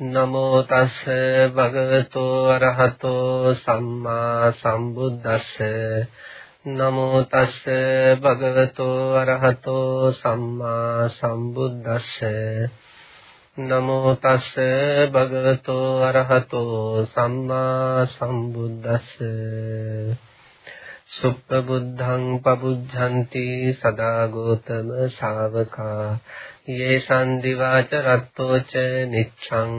නමෝ තස් භගවතෝ අරහතෝ සම්මා සම්බුද්දස්ස. නමෝ තස් භගවතෝ අරහතෝ සම්මා සම්බුද්දස්ස. නමෝ තස් භගවතෝ අරහතෝ සම්මා සම්බුද්දස්ස. සුප්පබුද්ධං පබුද්ධಂತಿ සදා ගෝතම ශාවකා. යේ සන්දිවාච රත්තෝච නිච්ඡං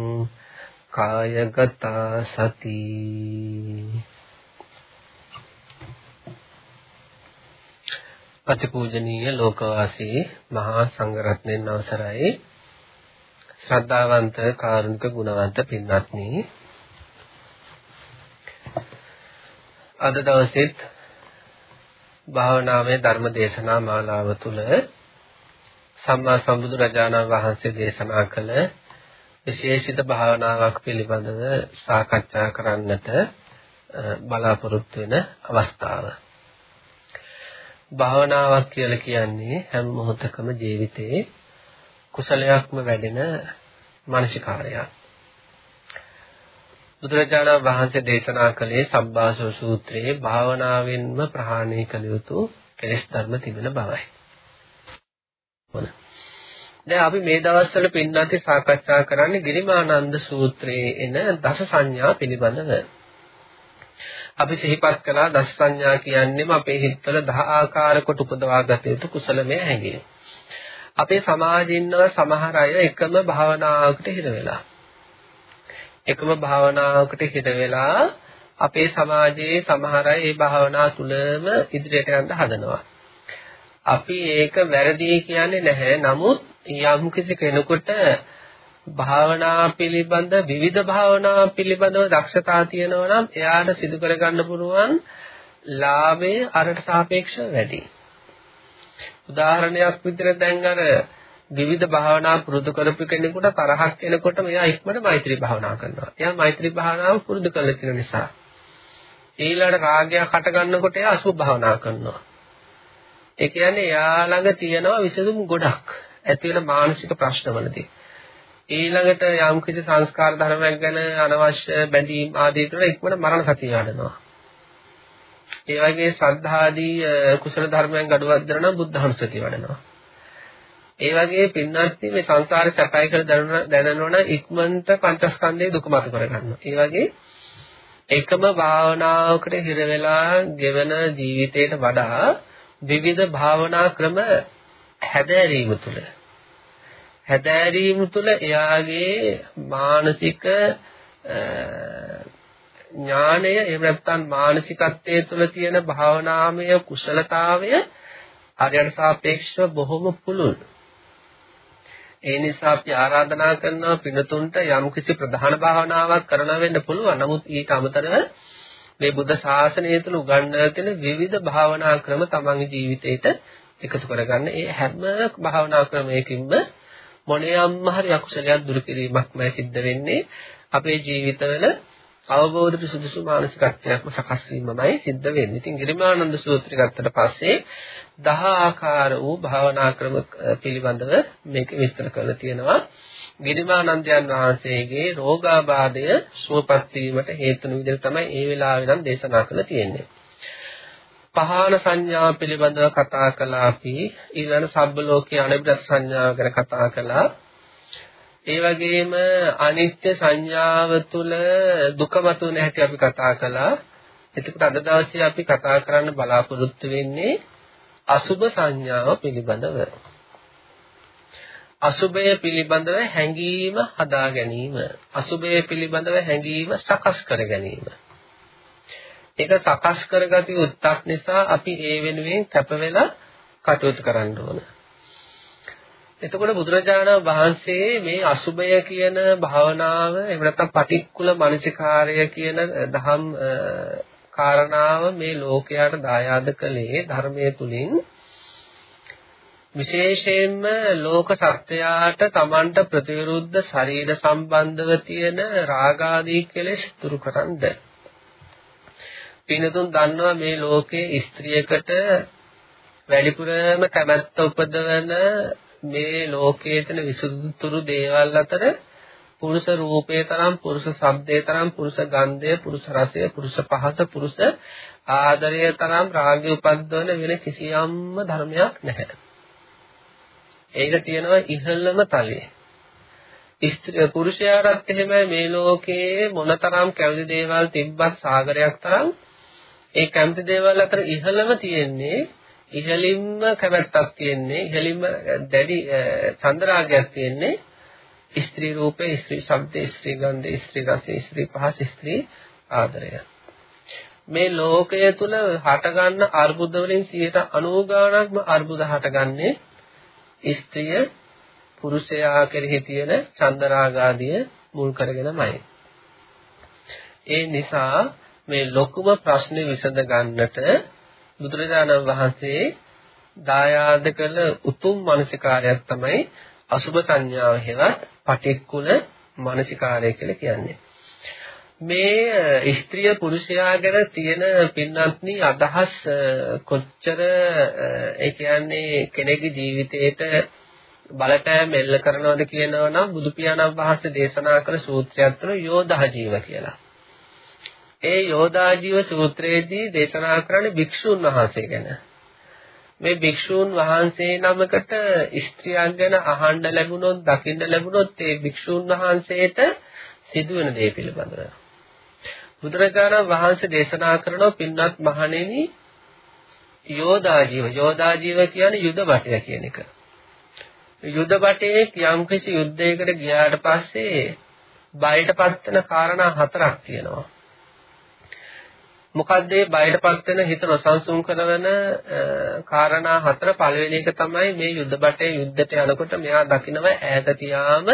කායගතා සති අතිපූජනීය ලෝකවාසී මහා සංඝරත්නයන් අවසරයි ශ්‍රද්ධාවන්ත කාරුණික ගුණවන්ත පින්වත්නි අද දවසෙත් භාවනාවේ ධර්ම දේශනා මාලාව තුළ සම්මා සම්බුදු රජාණන් වහන්සේ දේශනා කළ විශේෂිත භාවනාවක් පිළිබඳව සාකච්ඡා කරන්නට බලාපොරොත්තු වෙන අවස්ථාව. භාවනාවක් කියලා කියන්නේ හැම මොහොතකම ජීවිතේ කුසලයක්ම වැඩෙන මානසිකාරයක්. බුදුරජාණන් වහන්සේ දේශනා කළේ සබ්බාසව සූත්‍රයේ භාවනාවෙන්ම ප්‍රහාණය කළ යුතු කෙලෙස් ධර්ම තිබෙන බවයි. දැන් අපි මේ දවස්වල පින්නන්ති සාකච්ඡා කරන්නේ ගිරිමානන්ද සූත්‍රයේ එන දස සංඥා පිළිබඳව. අපි සිහිපත් කළා දස සංඥා කියන්නේම අපේ හිතවල දහ ආකාර කොට උපදවා ගත යුතු කුසලමය හැඟීම්. අපේ සමාජයේ ඉන්න සමහර අය එකම භාවනාවකට හිර වෙලා. එකම භාවනාවකට හිර වෙලා අපේ සමාජයේ සමහර අය මේ භාවනාව තුලම ඉදිරියට යන්න හදනවා. අපි ඒක වැරදි කියන්නේ නැහැ. නමුත් යම් කිසි කෙනෙකුට භාවනා පිළිබඳ විවිධ භාවනා පිළිබඳව දක්ෂතා තියෙනවා නම් එයාට සිදු කරගන්න පුළුවන් ලාභය අරට සාපේක්ෂව වැඩි. උදාහරණයක් විදිහට දැන් අර විවිධ භාවනා පුරුදු කරපු කෙනෙකුට තරහක් එනකොට මෙයා ඉක්මනට මෛත්‍රී භාවනා කරනවා. එයා මෛත්‍රී භාවනාව පුරුදු කරලා තියෙන නිසා. ඊළඟ රාගයක් හට ගන්නකොට එයා අසුභ භාවනා කරනවා. ඒ කියන්නේ එයා ළඟ තියෙනවා විසඳුම් ගොඩක් ඇති වෙන මානසික ප්‍රශ්නවලදී. ඊළඟට යම් කිසි සංස්කාර ධර්මයක් ගැන අනවශ්‍ය බැඳීම් ආදී තුන ඉක්මන මරණ සතිය වඩනවා. ඒ වගේ ශ්‍රද්ධාදී කුසල ධර්මයන් ගඩුවක් දරන බුද්ධහංසතිය වඩනවා. ඒ වගේ පින්නත්ති මේ සංසාරේ සැපයි කියලා දැනනවන ඉක්මනට පංචස්කන්ධයේ දුක මත කරගන්නවා. ඒ වගේ එකම භාවනාවකට හිර වෙලා ගෙවන ජීවිතයට වඩා විවිධ භාවනා ක්‍රම හැදෑරීම තුළ හැදෑරීම තුළ එයාගේ මානසික ඥානය එහෙම නැත්නම් මානසිකත්වයේ තුළ තියෙන භාවනාමය කුසලතාවය අරයට සාපේක්ෂව බොහොම පුළුල්. ඒ නිසා අපි ආරාධනා කරනවා පිනතුන්ට යම්කිසි ප්‍රධාන භාවනාවක් කරන වෙන්න පුළුවන්. නමුත් ඊට අමතරව මේ බුද්ධ ශාසනය තුළ උගන්වලා තියෙන විවිධ භාවනා ක්‍රම තමන්ගේ ජීවිතේට එකතු කරගන්න. ඒ හැම භාවනා ක්‍රමයකින්ම මොනියම් හරි අකුසලයක් දුරු කිරීමක්මයි සිද්ධ වෙන්නේ. අපේ ජීවිතවල අවබෝධ සුදුසු මානසිකත්වයක්ම සකස් වීමමයි සිද්ධ වෙන්නේ. ඉතින් ගිරිමානන්ද සූත්‍රය ගත්තට පස්සේ දහ ආකාර වූ භාවනා ක්‍රම පිළිබඳව මේක විස්තර කරලා තියෙනවා. ගිරිමානන්දයන් වහන්සේගේ රෝගාබාධය සුවපත් වීමට හේතු වෙන විදිහට තමයි ඒ වෙලාවේ නම් දේශනා කළ තියෙන්නේ. පහාන සංඥා පිළිබඳව කතා කළා අපි ඊළඟ සබ්බ ලෝකයේ අනිත්‍ය සංඥාව ගැන කතා කළා. ඒ වගේම අනිත්‍ය සංඥාව තුළ දුක මතුවෙන හැටි අපි කතා කළා. එතකොට අද දවසේ අපි කතා කරන්න බලාපොරොත්තු වෙන්නේ අසුභ සංඥාව පිළිබඳව. අසුභය පිළිබඳව හැඟීම හදා ගැනීම. අසුභය පිළිබඳව හැඟීම සකස් කර ගැනීම. ඒක සකස් කරගatiya යුත්තක් නිසා අපි ඒ වෙනුවෙන් කැප වෙලා කටයුතු කරන්න ඕන. එතකොට බුදුරජාණන් වහන්සේ මේ අසුභය කියන භාවනාව එහෙම නැත්නම් පටික්කුල මනසිකාරය කියන දහම් කාරණාව මේ ලෝකයට දායාද කළේ ධර්මයේ තුලින් විශේෂයෙන්ම ලෝක සත්‍යයට Tamanට ප්‍රතිවිරුද්ධ ශරීර සම්බන්ධව තියෙන රාගාදී කෙලෙස් දුරු කරන්ද. පිනතුන් දන්නවා මේ ලෝකයේ ස්ත්‍රියකට වැඩිපුරම කැමැත්ත උපදවන මේ ලෝකයේ තියෙන විසුදුතුරු දේවල් අතර පුරුෂ රූපේ තරම් පුරුෂ ශබ්දේ තරම් පුරුෂ ගන්ධය පුරුෂ රසය පුරුෂ පහස පුරුෂ ආදරය තරම් රාගය උපද්දවන වෙන කිසියම්ම ධර්මයක් නැහැ. ඒක තියෙනවා ඉහළම තලයේ. ස්ත්‍රී පුරුෂයාටත් එහෙමයි මේ ලෝකයේ මොනතරම් කැමති දේවල් තිබ්බත් සාගරයක් තරම් ඒ කැමති දේවල් අතර ඉහළම තියෙන්නේ ඉහළින්ම කැමැත්තක් තියෙන්නේ ඉහළින්ම දැඩි චන්ද්‍රාගයක් තියෙන්නේ ස්ත්‍රී රූපේ ස්ත්‍රී ශබ්දේ ස්ත්‍රී ගන්ධේ ස්ත්‍රී රසේ ස්ත්‍රී පහස ස්ත්‍රී ආදරය මේ ලෝකය තුල හටගන්න අර්බුද වලින් 90 ගාණක්ම අර්බුද හටගන්නේ ස්ත්‍රිය පුරුෂයා කෙරෙහි තියෙන චන්දරාගාදිය මුල් කරගෙනමයි. ඒ නිසා මේ ලොකුම ප්‍රශ්නේ විසඳ ගන්නට බුදුරජාණන් වහන්සේ දායාද කළ උතුම් මානසිකාරයක් තමයි අසුබ සංඥාව හෙවත් පටික්කුල මානසිකාරය කියලා කියන්නේ. මේ ස්ත්‍රිය පුරුෂයා ගැන තියෙන පින්නත්නි අදහස් කොච්චර ඒ කියන්නේ කෙනෙකුගේ ජීවිතේට බලපෑම් එල්ල කරනවද කියනවා නම් බුදු පියාණන් වහන්සේ දේශනා කළ සූත්‍රයක් තුන යෝධා ජීව කියලා. ඒ යෝධා ජීව සූත්‍රයේදී දේශනා කරන්නේ භික්ෂුන් වහන්සේ ගැන. මේ භික්ෂුන් වහන්සේ නමකට ස්ත්‍රියක් ගැන අහන්න ලැබුණොත් දකින්න ලැබුණොත් ඒ භික්ෂුන් වහන්සේට සිදුවෙන දේ පිළිබඳව. බුදුරජාණන් වහන්සේ දේශනා කරන පින්වත් මහණෙනි යෝධා ජීව යෝධා ජීව කියන්නේ යුද බටය කියන එක. යුද බටේ යම්කිසි යුද්ධයකට ගියාට පස්සේ බයටපත් වෙන කාරණා හතරක් තියෙනවා. මොකද මේ බයටපත් වෙන හිත නොසන්සුන් කරන කාරණා හතර පළවෙනි එක තමයි මේ යුද බටේ යුද්ධයට යනකොට මෙයා දකිනවා ඈත තියාම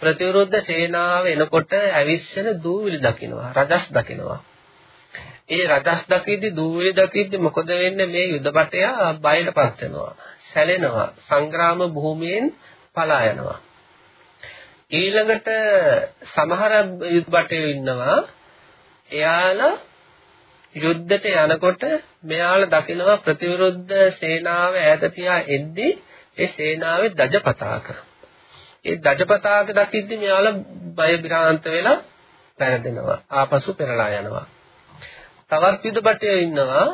ප්‍රතිවිරුද්ධ සේනාව එනකොට ඇවිස්සෙන දූවිලි දකින්නවා රජස් දකින්නවා ඒ රජස් දකිද්දි දූවිලි දකිද්දි මොකද වෙන්නේ? මේ යුද බටය බයටපත් වෙනවා. සැලෙනවා. සංග්‍රාම භූමියෙන් පලා යනවා. ඊළඟට සමහර යුද බටයෝ ඉන්නවා. එයාලා යුද්ධයට යනකොට මෙයාලා දකිනවා ප්‍රතිවිරුද්ධ සේනාව ඈත තියා එද්දි ඒ සේනාවේ දජ පතාක ඒ දජපතාක දකිද්දි මෙයාලා බය බිරාන්ත වෙලා පැරදෙනවා. ආපසු පෙරලා යනවා. තවත් යුදපටේ ඉන්නවා.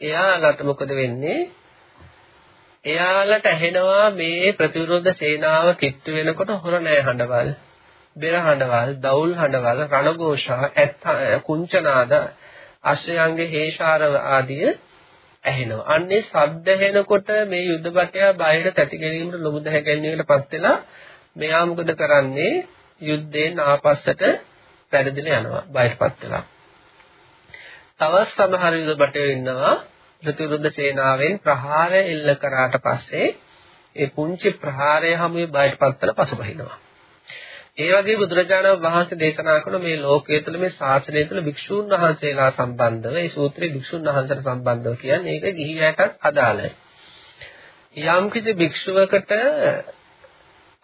එයාලට මොකද වෙන්නේ? එයාලට ඇහෙනවා මේ ප්‍රතිවිරුද්ධ සේනාව කිට්ටු වෙනකොට හොර නෑ හඬවල්. බෙර හඬවල්, දවුල් හඬවල්, රණඝෝෂා, කුංචනාද, අශ්‍රයන්ගේ හේෂාරව ආදිය ඇහෙනවා. අන්නේ ශබ්ද ඇහෙනකොට මේ යුදපටය බයර තැති ගැනීමට ලොමු දැහැ ගැනීමකටපත් වෙලා මෙයා මොකද කරන්නේ යුද්ධයෙන් ආපස්සට පැරදිලා යනවා බයටපත් වෙලා. තවත් සමහර යුද බටේ ඉන්නවා ප්‍රතිවිරුද්ධ සේනාවෙන් ප්‍රහාරය එල්ල කරාට පස්සේ ඒ පුංචි ප්‍රහාරය හැමුවේ බයටපත් වෙලා පසුබහිනවා. ඒ වගේ බුදුරජාණන් වහන්සේ දේශනා කරන මේ ලෝකයේ තුල මේ ශාසනය තුල භික්ෂූන් වහන්සේලා සම්බන්ධව ඒ සූත්‍රයේ භික්ෂූන් වහන්සේලා සම්බන්ධව කියන්නේ ඒක ගිහියටත් අදාළයි. යම් කිසි භික්ෂුවකට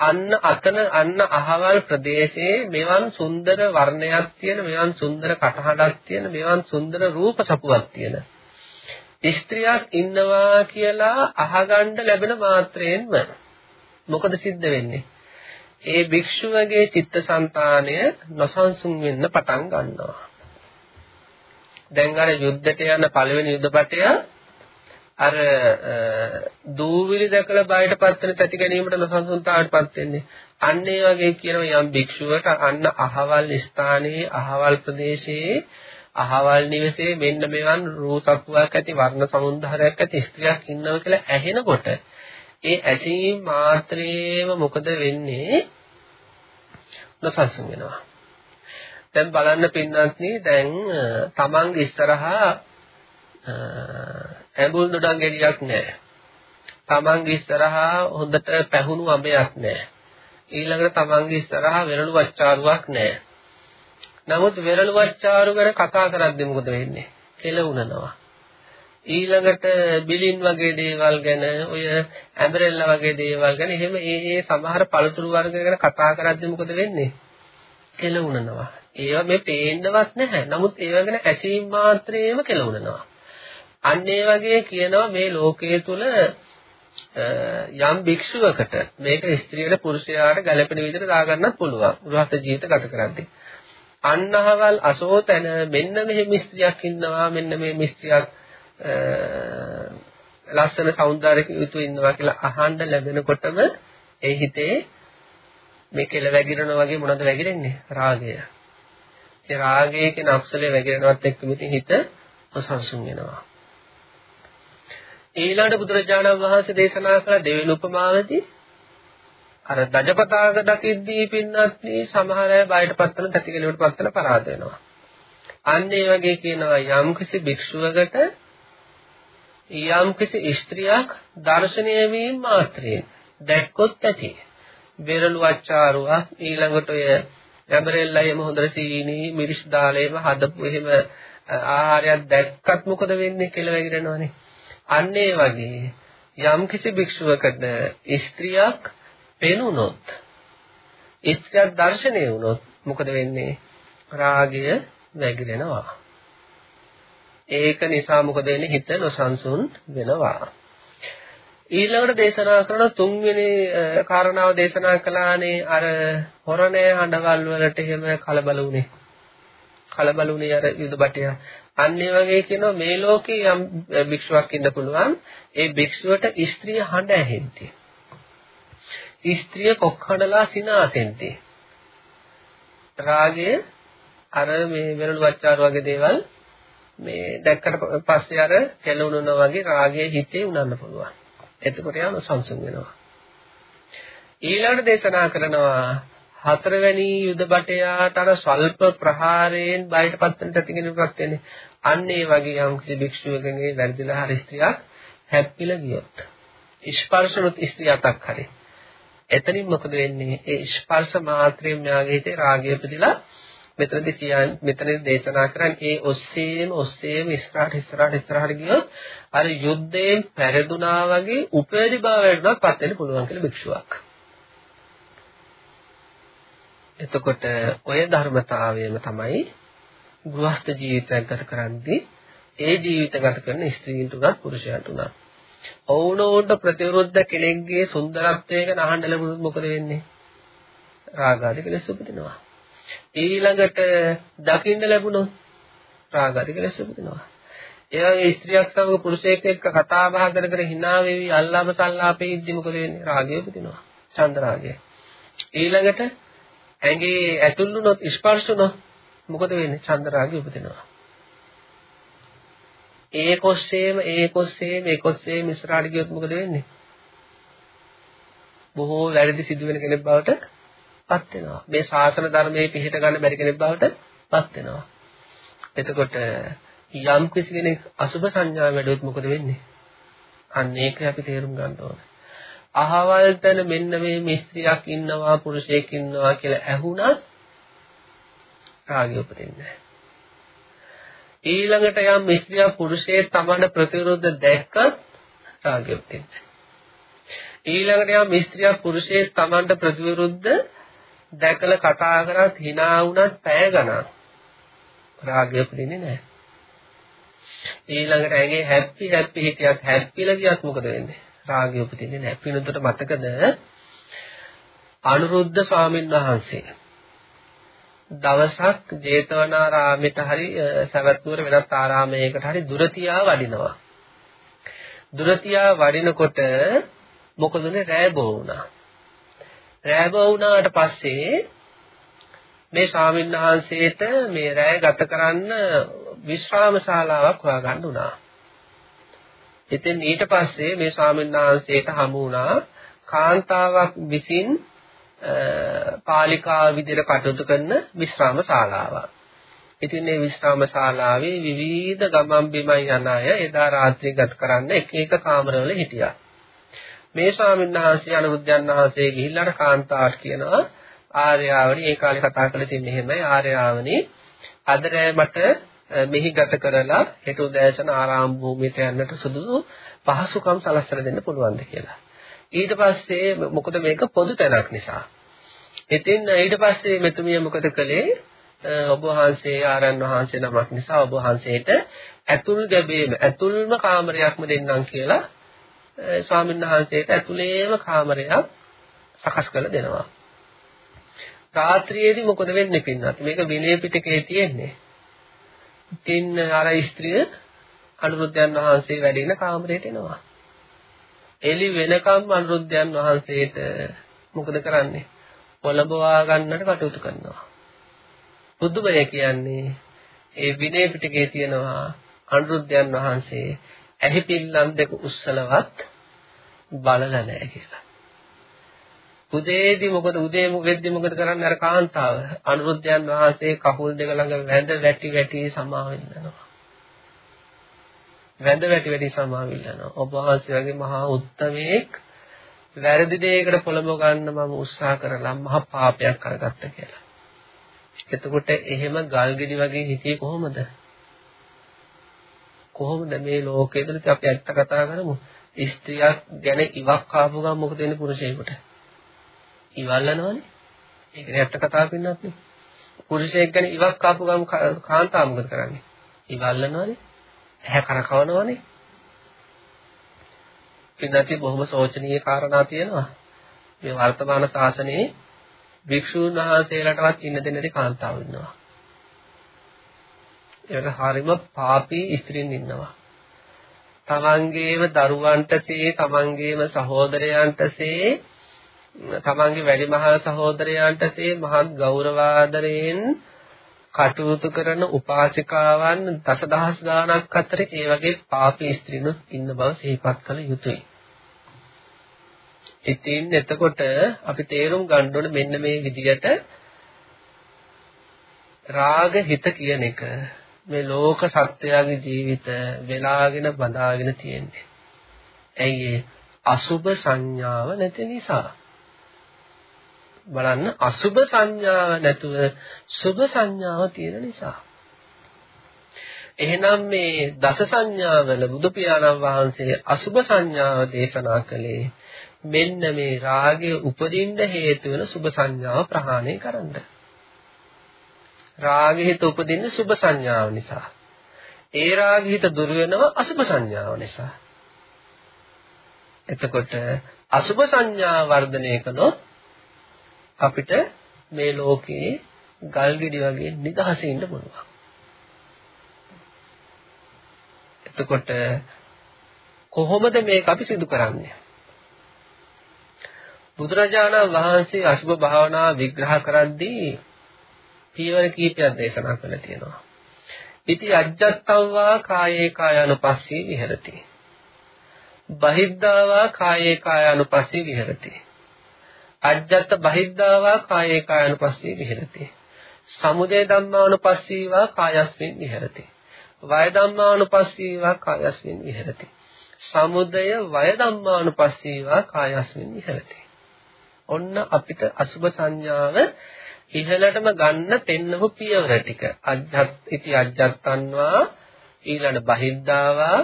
අන්න අතන අන්න අහවල් ප්‍රදේශයේ මෙවන් සුන්දර වර්ණයක් තියෙන මෙවන් සුන්දර කටහඬක් තියෙන මෙවන් සුන්දර රූප සපුවක් තියෙන. ස්ත්‍රියක් ඉන්නවා කියලා අහගන්න ලැබෙන මාත්‍රයෙන්ම මොකද සිද්ධ වෙන්නේ? ඒ භික්ෂුවගේ චිත්තසංතානය නොසන්සුන් වෙන්න පටන් ගන්නවා. දැන් අර යුද්ධයට යන පළවෙනි යුද්ධපතය අර දූවිලි දැකලා බයටපත් වෙන තැති ගැනීමට නොසන්සුන්තාවටපත් වෙන්නේ. අන්න ඒ වගේ කියනවා යම් භික්ෂුවට අන්න අහවල් ස්ථානයේ අහවල් ප්‍රදේශයේ අහවල් නිවසේ මෙන්න මෙවන් රූපක්වක් ඇති වර්ණ සමුන්දහරයක් ඇති ස්ත්‍රියක් ඉන්නවා කියලා ඇහෙනකොට ඒ ඇසීම මාත්‍රේම මොකද වෙන්නේ? නොසන්සුන් වෙනවා. දැන් බලන්න පින්නත්නි දැන් තමන්ගේ ඉස්සරහා ඇඹුල් දොඩම් ගෙඩියක් නැහැ. තමන්ගේ ඉස්සරහා හොඳට පැහුණු අඹයක් නැහැ. ඊළඟට තමන්ගේ ඉස්සරහා වෙරළු වච්චාරුවක් නැහැ. නමුත් වෙරළු වච්චාරු ගැන කතා කරද්දී මොකද වෙන්නේ? කෙලුණනවා. ඊළඟට බිලින් වගේ දේවල් ගැන ඔය ඇඹරෙල්ලා වගේ දේවල් ගැන එහෙම ඒ ඒ සමහර පළතුරු වර්ග ගැන කතා කරද්දී මොකද වෙන්නේ? කෙලුණනවා. ඒවා මේ පේන්නවත් නැහැ. නමුත් ඒවා ගැන ඇසීම් මාත්‍රේම කෙලුණනවා. අන්න ඒ වගේ කියනවා මේ ලෝකයේ තුල යම් භික්ෂුවකට මේක ස්ත්‍රියට පුරුෂයාට ගැළපෙන විදිහට දාගන්නත් පුළුවන්. උරහත ජීවිත ගත කරද්දී. අන්නහවල් අසෝතන මෙන්න මෙහෙම ස්ත්‍රියක් ඉන්නවා මෙන්න මේ මිස්ත්‍රියක් ලස්සන సౌందර්යක යුතු ඉන්නවා කියලා අහන්න ලැබෙනකොටම ඒ හිතේ මේ කෙල වැగిරෙනවා වගේ මොනවද වැగిරෙන්නේ රාගය. ඒ රාගයේ කියන අපසලේ වැగిරෙනවත් එක්කම ඉතින් හිත ඔසන්සුන් වෙනවා. ඊළඟ බුදුරජාණන් වහන්සේ දේශනා කළ දෙවෙනි උපමාවේදී අර දජපතාක දකිද්දී පින්නත් සමහර අය බයටපත් වෙන තැතිගෙනුවට පත් වෙන පරාද වෙනවා. අන්න ඒ වගේ කියනවා යම්කිසි භික්ෂුවකට යම්කිසි ස්ත්‍රියක් දර්ශනය වීම මාත්‍රයෙන් දැක්කොත් ඇති. බෙරළු අච්චාරුවක් ඊළඟට ඔය යබරෙල්ලා එහෙම හොඳට සීනි මිරිස් දාලා එහෙම හදපු එහෙම ආහාරයක් දැක්කත් මොකද වෙන්නේ කියලා වැగిරෙනවනේ. අන්න ඒ වගේ යම්කිසි භික්ෂුවකට ස්ත්‍රියක් පෙනුනොත් ස්ත්‍රියක් දර්ශනය වුණොත් මොකද වෙන්නේ? රාගය වැగిරෙනවා. ඒක නිසා මොකද වෙන්නේ? හිත නොසන්සුන් වෙනවා. ඊළඟට දේශනා කරන තුන්වෙනි කාරණාව දේශනා කළානේ අර හොරණේ හඬවල් වලට එහෙම කලබල වුණේ. කලබල වුණේ අර යුද බටය. අන්න ඒ වගේ කියනවා මේ ලෝකේ යම් භික්ෂුවක් ඉන්න පුළුවන්. ඒ භික්ෂුවට ස්ත්‍රිය හඬ ඇහෙන්නේ. ස්ත්‍රිය කොක්හඬලා සිනාසෙන්ති. රාගය අර මේ වෙරළු වච්චාර වගේ දේවල් මේ දැක්කට පස්සේ අර කෙලුණුනා වගේ රාගයේ හිතේ උනන්න පුළුවන්. එතකොට යාම සංසුන් වෙනවා. ඊළඟට දේශනා කරනවා හතරවැනි යුද බටයාට අර ස්වල්ප ප්‍රහාරයෙන් බයටපත් වෙන තතිගෙනුපත් වෙන්නේ. අන්න ඒ වගේ යම් කිසි භික්ෂුවකගේ වැරදිලා හරි ස්ත්‍රියක් හැප්පිලා ගියොත් ස්පර්ශනුත් ස්ත්‍රියක්ක් හරි. එතනින් මොකද වෙන්නේ? ඒ ස්පර්ශ මාත්‍රයෙන් මෙයාගේ හිතේ රාගය උපදිලා මෙතනදී කියන්නේ මෙතනදී දේශනා කරන්නේ ඒ ඔස්සේම ඔස්සේම ඉස්සරහට ඉස්සරහට ඉස්සරහට ගියොත් අර යුද්ධයෙන් පෙරදුනා වගේ උපේදි භාවයටවත් පත් වෙන්න පුළුවන් කියලා භික්ෂුවක්. එතකොට ඔය ධර්මතාවයම තමයි ගෘහස්ත ජීවිතයක් ගත කරද්දී ඒ ජීවිත ගත කරන ස්ත්‍රීන්ට උනත් පුරුෂයන්ට උනත් ඔවුනෝන්ට ප්‍රතිවිරුද්ධ කෙනෙක්ගේ සුන්දරත්වය ගැන අහන්න ලැබුණොත් මොකද වෙන්නේ? රාගාදී කෙලෙස් උපදිනවා. ඊළඟට දකින්න ලැබුණොත් රාගාදී කෙලෙස් උපදිනවා. ඒ වගේ ස්ත්‍රියක් සමග පුරුෂයෙක් එක්ක කතා බහ කර කර hina වෙවි අල්ලාම සල්ලාපේ ඉද්දි මොකද වෙන්නේ? රාගය උපදිනවා. චන්ද රාගය. ඊළඟට ඇඟේ ඇතුල් වුණොත් ස්පර්ශ වුණොත් මොකද වෙන්නේ? චන්ද රාගය උපදිනවා. ඒකොස්සේම ඒකොස්සේම ඒකොස්සේම ඉස්සරහට ගියොත් මොකද වෙන්නේ? බොහෝ වැරදි සිදු වෙන කෙනෙක් බවට පත් වෙනවා. මේ ශාසන ධර්මයේ පිළිහිට ගන්න බැරි කෙනෙක් බවට පත් වෙනවා. එතකොට යම් කිසි කෙනෙක් අසුභ සංඥා වැඩුවොත් මොකද වෙන්නේ? අන්න ඒක අපි තේරුම් ගන්න ඕනේ. අහවල් තැන මෙන්න මේ මිස්ත්‍රියක් ඉන්නවා පුරුෂයෙක් ඉන්නවා කියලා ඇහුණත් රාගය උපදින්නේ නැහැ. ඊළඟට යම් ස්ත්‍රියක් පුරුෂයෙක් තමන ප්‍රතිවිරුද්ධ දැක්කත් රාගය උපදින්නේ. ඊළඟට යම් ස්ත්‍රියක් පුරුෂයෙක් තමන්ට ප්‍රතිවිරුද්ධ දැකලා කතා කරත් hina වුණත් පැය ගණන් රාගය උපදින්නේ නැහැ. ඊළඟට ඇගේ හැප්පි හැප්පි හිටියත් හැප්පිලා ගියත් මොකද වෙන්නේ? රාගය උපදින්නේ නැහැ. පිනුතට මතකද? අනුරුද්ධ ස්වාමීන් වහන්සේ දවසක් ජේතවනාරාමයට හරි සවැත්නුවර වෙනත් ආරාමයකට හරි දුරතියා වඩිනවා. දුරතියා වඩිනකොට මොකද උනේ රෑ බෝ වුණා. රෑ බෝ වුණාට පස්සේ මේ ස්වාමීන් වහන්සේට මේ රෑ ගත කරන්න විශ්‍රාම ශාලාවක් හොයාගන්න උනා. ඉතින් ඊට පස්සේ මේ ස්වාමීන් වහන්සේට හමු වුණා කාන්තාවක් විසින් පාලිකාව විදිහට කටයුතු කරන විශ්‍රාම ශාලාවක්. ඉතින් මේ විශ්‍රාම ශාලාවේ විවිධ ගමන් බිමන් යන අය එදා රාත්‍රිය ගත කරන්න එක එක කාමරවල හිටියා. මේ ස්වාමීන් වහන්සේ අනුරුද්ධයන් වහන්සේ ගිහිල්ලා කාන්තාවට කියනවා ආර්යාවනි ඒ කාලේ කතා කරලා තින්නේ එහෙමයි ආර්යාවනි අද මට මෙහි ගත කරලා හෙට උදෑසන ආරාම භූමියට යන්නට සුදුසු පහසුකම් සලස්සලා දෙන්න පුළුවන්ද කියලා. ඊට පස්සේ මොකද මේක පොදු තැනක් නිසා. ඉතින් ඊට පස්සේ මෙතුමිය මොකද කළේ? ඔබ වහන්සේ ආරයන් වහන්සේ නමක් නිසා ඔබ වහන්සේට ඇතුල් ගැබේම ඇතුල්ම කාමරයක්ම දෙන්නම් කියලා ස්වාමීන් වහන්සේට ඇතුළේම කාමරයක් සකස් කරලා දෙනවා. රාත්‍රියේදී මොකද වෙන්නේ පින්නත්? මේක විනය පිටකේ තියෙන්නේ. ඉතින් අර ස්ත්‍රිය අනුරුද්ධයන් වහන්සේ වැඩ ඉන කාමරයට එනවා. එළි වෙනකම් අනුරුද්ධයන් වහන්සේට මොකද කරන්නේ? පොළඹවා ගන්නට කටයුතු කරනවා. බුදුබය කියන්නේ ඒ විනය පිටකේ තියෙනවා අනුරුද්ධයන් වහන්සේ ඇහි පිල්ලම් දෙක උස්සලවත් බලලා නැහැ කියලා. උදේදී මොකද උදේ වෙද්දි මොකද කරන්නේ අර කාන්තාව අනුරුද්ධයන් වහන්සේ කකුල් දෙක ළඟ වැඳ වැටි වැටි සමාවෙන්නනවා. වැඳ වැටි වැටි සමාවිල්ලනවා. ඔබ වහන්සේ වගේ මහා උත්තමයෙක් වැරදි දෙයකට පොළඹ ගන්න මම උත්සාහ කරලා මහා පාපයක් කරගත්ත කියලා. එතකොට එහෙම ගල් ගෙඩි වගේ හිටියේ කොහොමද? කොහොමද මේ ලෝකයේ තුල අපි ඇත්ත කතා කරමු. ස්ත්‍රියක් ගැන ඉවක් ආපු ගමන් මොකද වෙන්නේ පුරුෂයෙකුට? ඉවල්ලනවනේ. ඒකනේ ඇත්ත කතා පින්නත් නේ. පුරුෂයෙක් ගැන ඉවක් ආපු ගමන් කාන්තාව මොකද කරන්නේ? ඉවල්ලනවනේ. ඇහැ කරකවනවනේ. පින්නති බොහොම සෝචනීය කාරණා තියෙනවා. මේ වර්තමාන ශාසනයේ භික්ෂූන් වහන්සේලාටවත් ඉන්න දෙන්නේ නැති කාන්තාවෝ ඉන්නවා. ඒක හරිම පාපී ස්ත්‍රීන් ඉන්නවා. තමන්ගේම දරුවන්ටසේ තමන්ගේම සහෝදරයන්ටසේ තමන්ගේ වැඩිමහල් සහෝදරයන්ටසේ මහත් ගෞරවාදරයෙන් කටයුතු කරන උපාසිකාවන් දසදහස් ගාණක් අතර ඒ වගේ පාපී ස්ත්‍රීනුත් ඉන්න බව සිහිපත් කළ යුතුයි. ඉතින් එතකොට අපි තේරුම් ගන්න ඕනේ මෙන්න මේ විදිහට රාග හිත කියන එක මේ ලෝක සත්‍යයේ ජීවිත වෙලාගෙන බඳාගෙන තියෙන්නේ. ඇයි ඒ අසුබ සංඥාව නැති නිසා. බලන්න අසුබ සංඥාව නැතුව සුබ සංඥාව තියෙන නිසා. එහෙනම් මේ දස සංඥාවල බුදු පියාණන් වහන්සේ අසුබ සංඥාව දේශනා කළේ මෙන්න මේ රාගය උපදින්න හේතු වෙන සුබ සංඥාව ප්‍රහාණය කරන්න. රාගහිත උපදින්නේ සුබ සංඥාව නිසා. ඒ රාගහිත දුර වෙනවා අසුබ සංඥාව නිසා. එතකොට අසුබ සංඥා වර්ධනය කළොත් අපිට මේ ලෝකේ ගල් ගෙඩි වගේ නිදහසේ ඉන්න පුළුවන්. එතකොට කොහොමද මේක අපි සිදු කරන්නේ? බුදුරජාණන් වහන්සේ අසුබ භාවනා විග්‍රහ කරද්දී පියවර කීපයක් දේශනා කරලා තියෙනවා. ඉති අජ්ජත්තං වා කායේ කායानुපස්සී විහෙරති. බහිද්ධා වා කායේ කායानुපස්සී විහෙරති. අජ්ජත්ත බහිද්ධා වා කායේ කායानुපස්සී විහෙරති. සමුදය ධම්මානුපස්සී වා කායස්මින් විහෙරති. වය ධම්මානුපස්සී වා කායස්මින් විහෙරති. සමුදය වය ධම්මානුපස්සී වා කායස්මින් විහෙරති. ඔන්න අපිට අසුබ සංඥාව ඉහළටම ගන්න පෙන්නපු පියවර ටික අජ්ජත් ඉති අජ්ජත්තන්වා ඊළඟ බහිද්ධාවා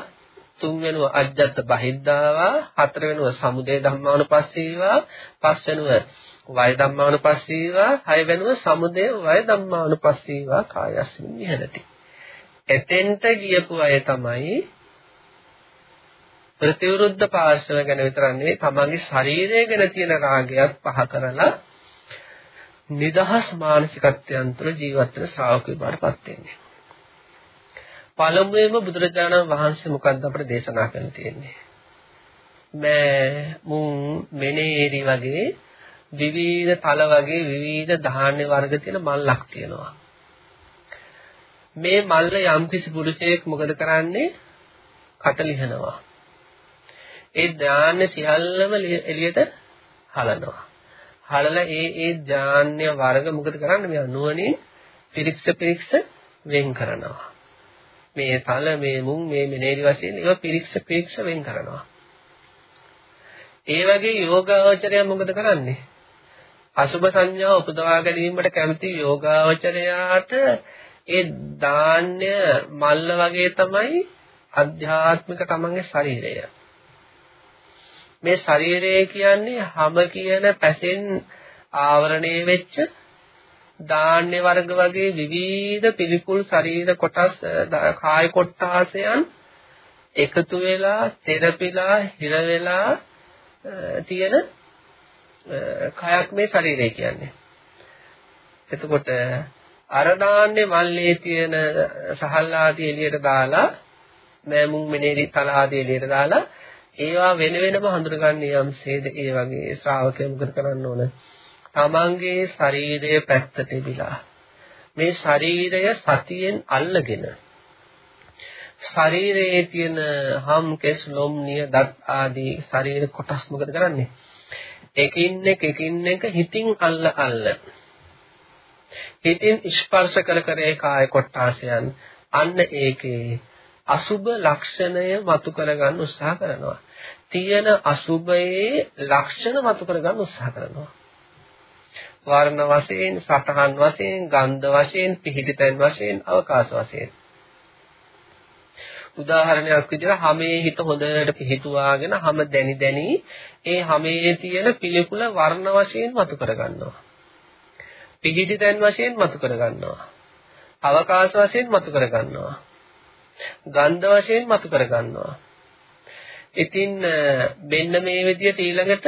තුන් වෙනුව අජ්ජත් බහිද්ධාවා හතර වෙනුව සමුදය ධම්මානුපස්සීවා පස් වෙනුව වය ධම්මානුපස්සීවා හය වෙනුව සමුදය වය ධම්මානුපස්සීවා කායස්මින් විහෙරති එතෙන්ට ගියපු අය තමයි ප්‍රතිවිරුද්ධ පාර්ශව ගැන විතරක් නෙවෙයි තමන්ගේ ශරීරය ගැන තියෙන රාගයත් පහ කරලා නිදහස් මානසිකත්වයන් තුළ ජීවත් වෙන ශ්‍රාවකයෝ බවටපත් වෙන්නේ. පළමුවෙන්ම බුදුරජාණන් වහන්සේ මොකක්ද අපට දේශනා කරන්න තියෙන්නේ? මෑ මුං මෙනේරි වගේ විවිධ තල වගේ විවිධ ධාන්‍ය වර්ග තියෙන මල්ලක් තියෙනවා. මේ මල්ල යම්කිසි පුරුෂයෙක් මොකද කරන්නේ? කට ලිහනවා. ඒ ධාන්‍ය සියල්ලම එළියට හලනවා. හලලා ඒ ඒ ධාන්‍ය වර්ග මොකද කරන්නේ? මේ නුවණින් පිරික්ස පිරික්ස වෙන් කරනවා. මේ තල මේ මුං මේ මෙනේරි වශයෙන් ඒවා පිරික්ස පිරික්ස වෙන් කරනවා. ඒ වගේ යෝගාවචරය මොකද කරන්නේ? අසුභ සංඥා උපදවා ගැනීමට කැමති යෝගාවචරයාට ඒ ධාන්‍ය මල්ල වගේ තමයි අධ්‍යාත්මික තමන්ගේ ශරීරය. මේ ශරීරය කියන්නේ හැම කියන පැසෙන් ආවරණය වෙච්ච ධාන්‍ය වර්ග වගේ විවිධ පිළිකුල් ශරීර කොටස් කාය කොටාසයන් එකතු වෙලා තෙරපිලා හිර වෙලා තියෙන කයක් මේ ශරීරය කියන්නේ. එතකොට අර දාන්නේ මල්ලේ තියෙන සහල් ආදී එළියට දාලා මෑමුන් මෙනේරි තල ආදී එළියට දාලා ඒවා වෙන වෙනම හඳුනගන්නේ යම්සේද ඒ වගේ ශ්‍රාවකයෝ මොකද කරන්න ඕන? තමන්ගේ ශරීරය පැත්තට බිලා මේ ශරීරය සතියෙන් අල්ලගෙන ශරීරයේ තියෙන හම් කෙස් ලොම් නිය දත් ආදී ශරීර කොටස් මොකද කරන්නේ? එකින් එක එකින් එක හිතින් අල්ල අල්ල හිතින් ස්පර්ශ කර කර ඒ කාය කොටාසයන් අන්න ඒකේ අසුබ ලක්ෂණය මතු කරගන්න උත්සාහ කරනවා. තියෙන අසුබයේ ලක්ෂණ මතු කරගන්න උත්සාහ කරනවා. වර්ණ වශයෙන්, සටහන් වශයෙන්, ගන්ධ වශයෙන්, පිහිටිතෙන් වශයෙන්, අවකාශ වශයෙන්. උදාහරණයක් විදිහට හැමේ හිත හොඳට පිහිටුවාගෙන හැම දැනි දැනි ඒ හැමේ තියෙන පිළිකුල වර්ණ වශයෙන් මතු කරගන්නවා. පිහිටිතෙන් වශයෙන් මතු කරගන්නවා. අවකාශ වශයෙන් මතු කරගන්නවා. ගන්ධ වශයෙන් මතු කරගන්නවා. ඉතින් මෙන්න මේ විදිහට ඊළඟට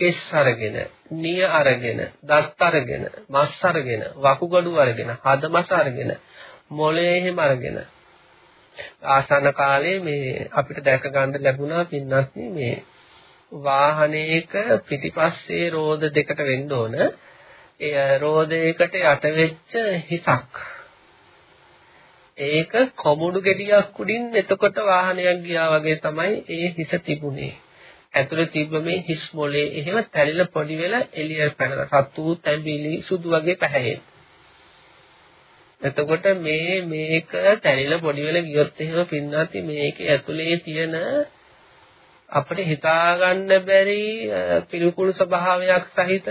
කෙස් අරගෙන, නිය අරගෙන, දත් අරගෙන, මස් අරගෙන, වකුගඩු අරගෙන, හදමස අරගෙන, මොළේ එහෙම අරගෙන. ආසන්න කාලේ මේ අපිට දැක ගන්න ලැබුණා පින්නත් මේ වාහනයක පිටිපස්සේ රෝද දෙකට වෙන්න ඕන. ඒ රෝදයකට යට වෙච්ච හිසක්. ඒක කොමුඩු ගෙඩියක් උඩින් එතකොට වාහනයක් ගියා වගේ තමයි ඒ හිස තිබුණේ. ඇතුලේ තිබ්බ මේ හිස් මොලේ එහෙම තැලිලා පොඩි වෙලා එළියට පැනලා රතු තැඹිලි සුදු වගේ පැහැයෙන් එතකොට මේ මේක තැලිලා පොඩි වෙලා ගියොත් එහෙම පින්නත් මේකේ ඇතුලේ තියෙන අපිට හිතා ගන්න බැරි පිළිකුල් ස්වභාවයක් සහිත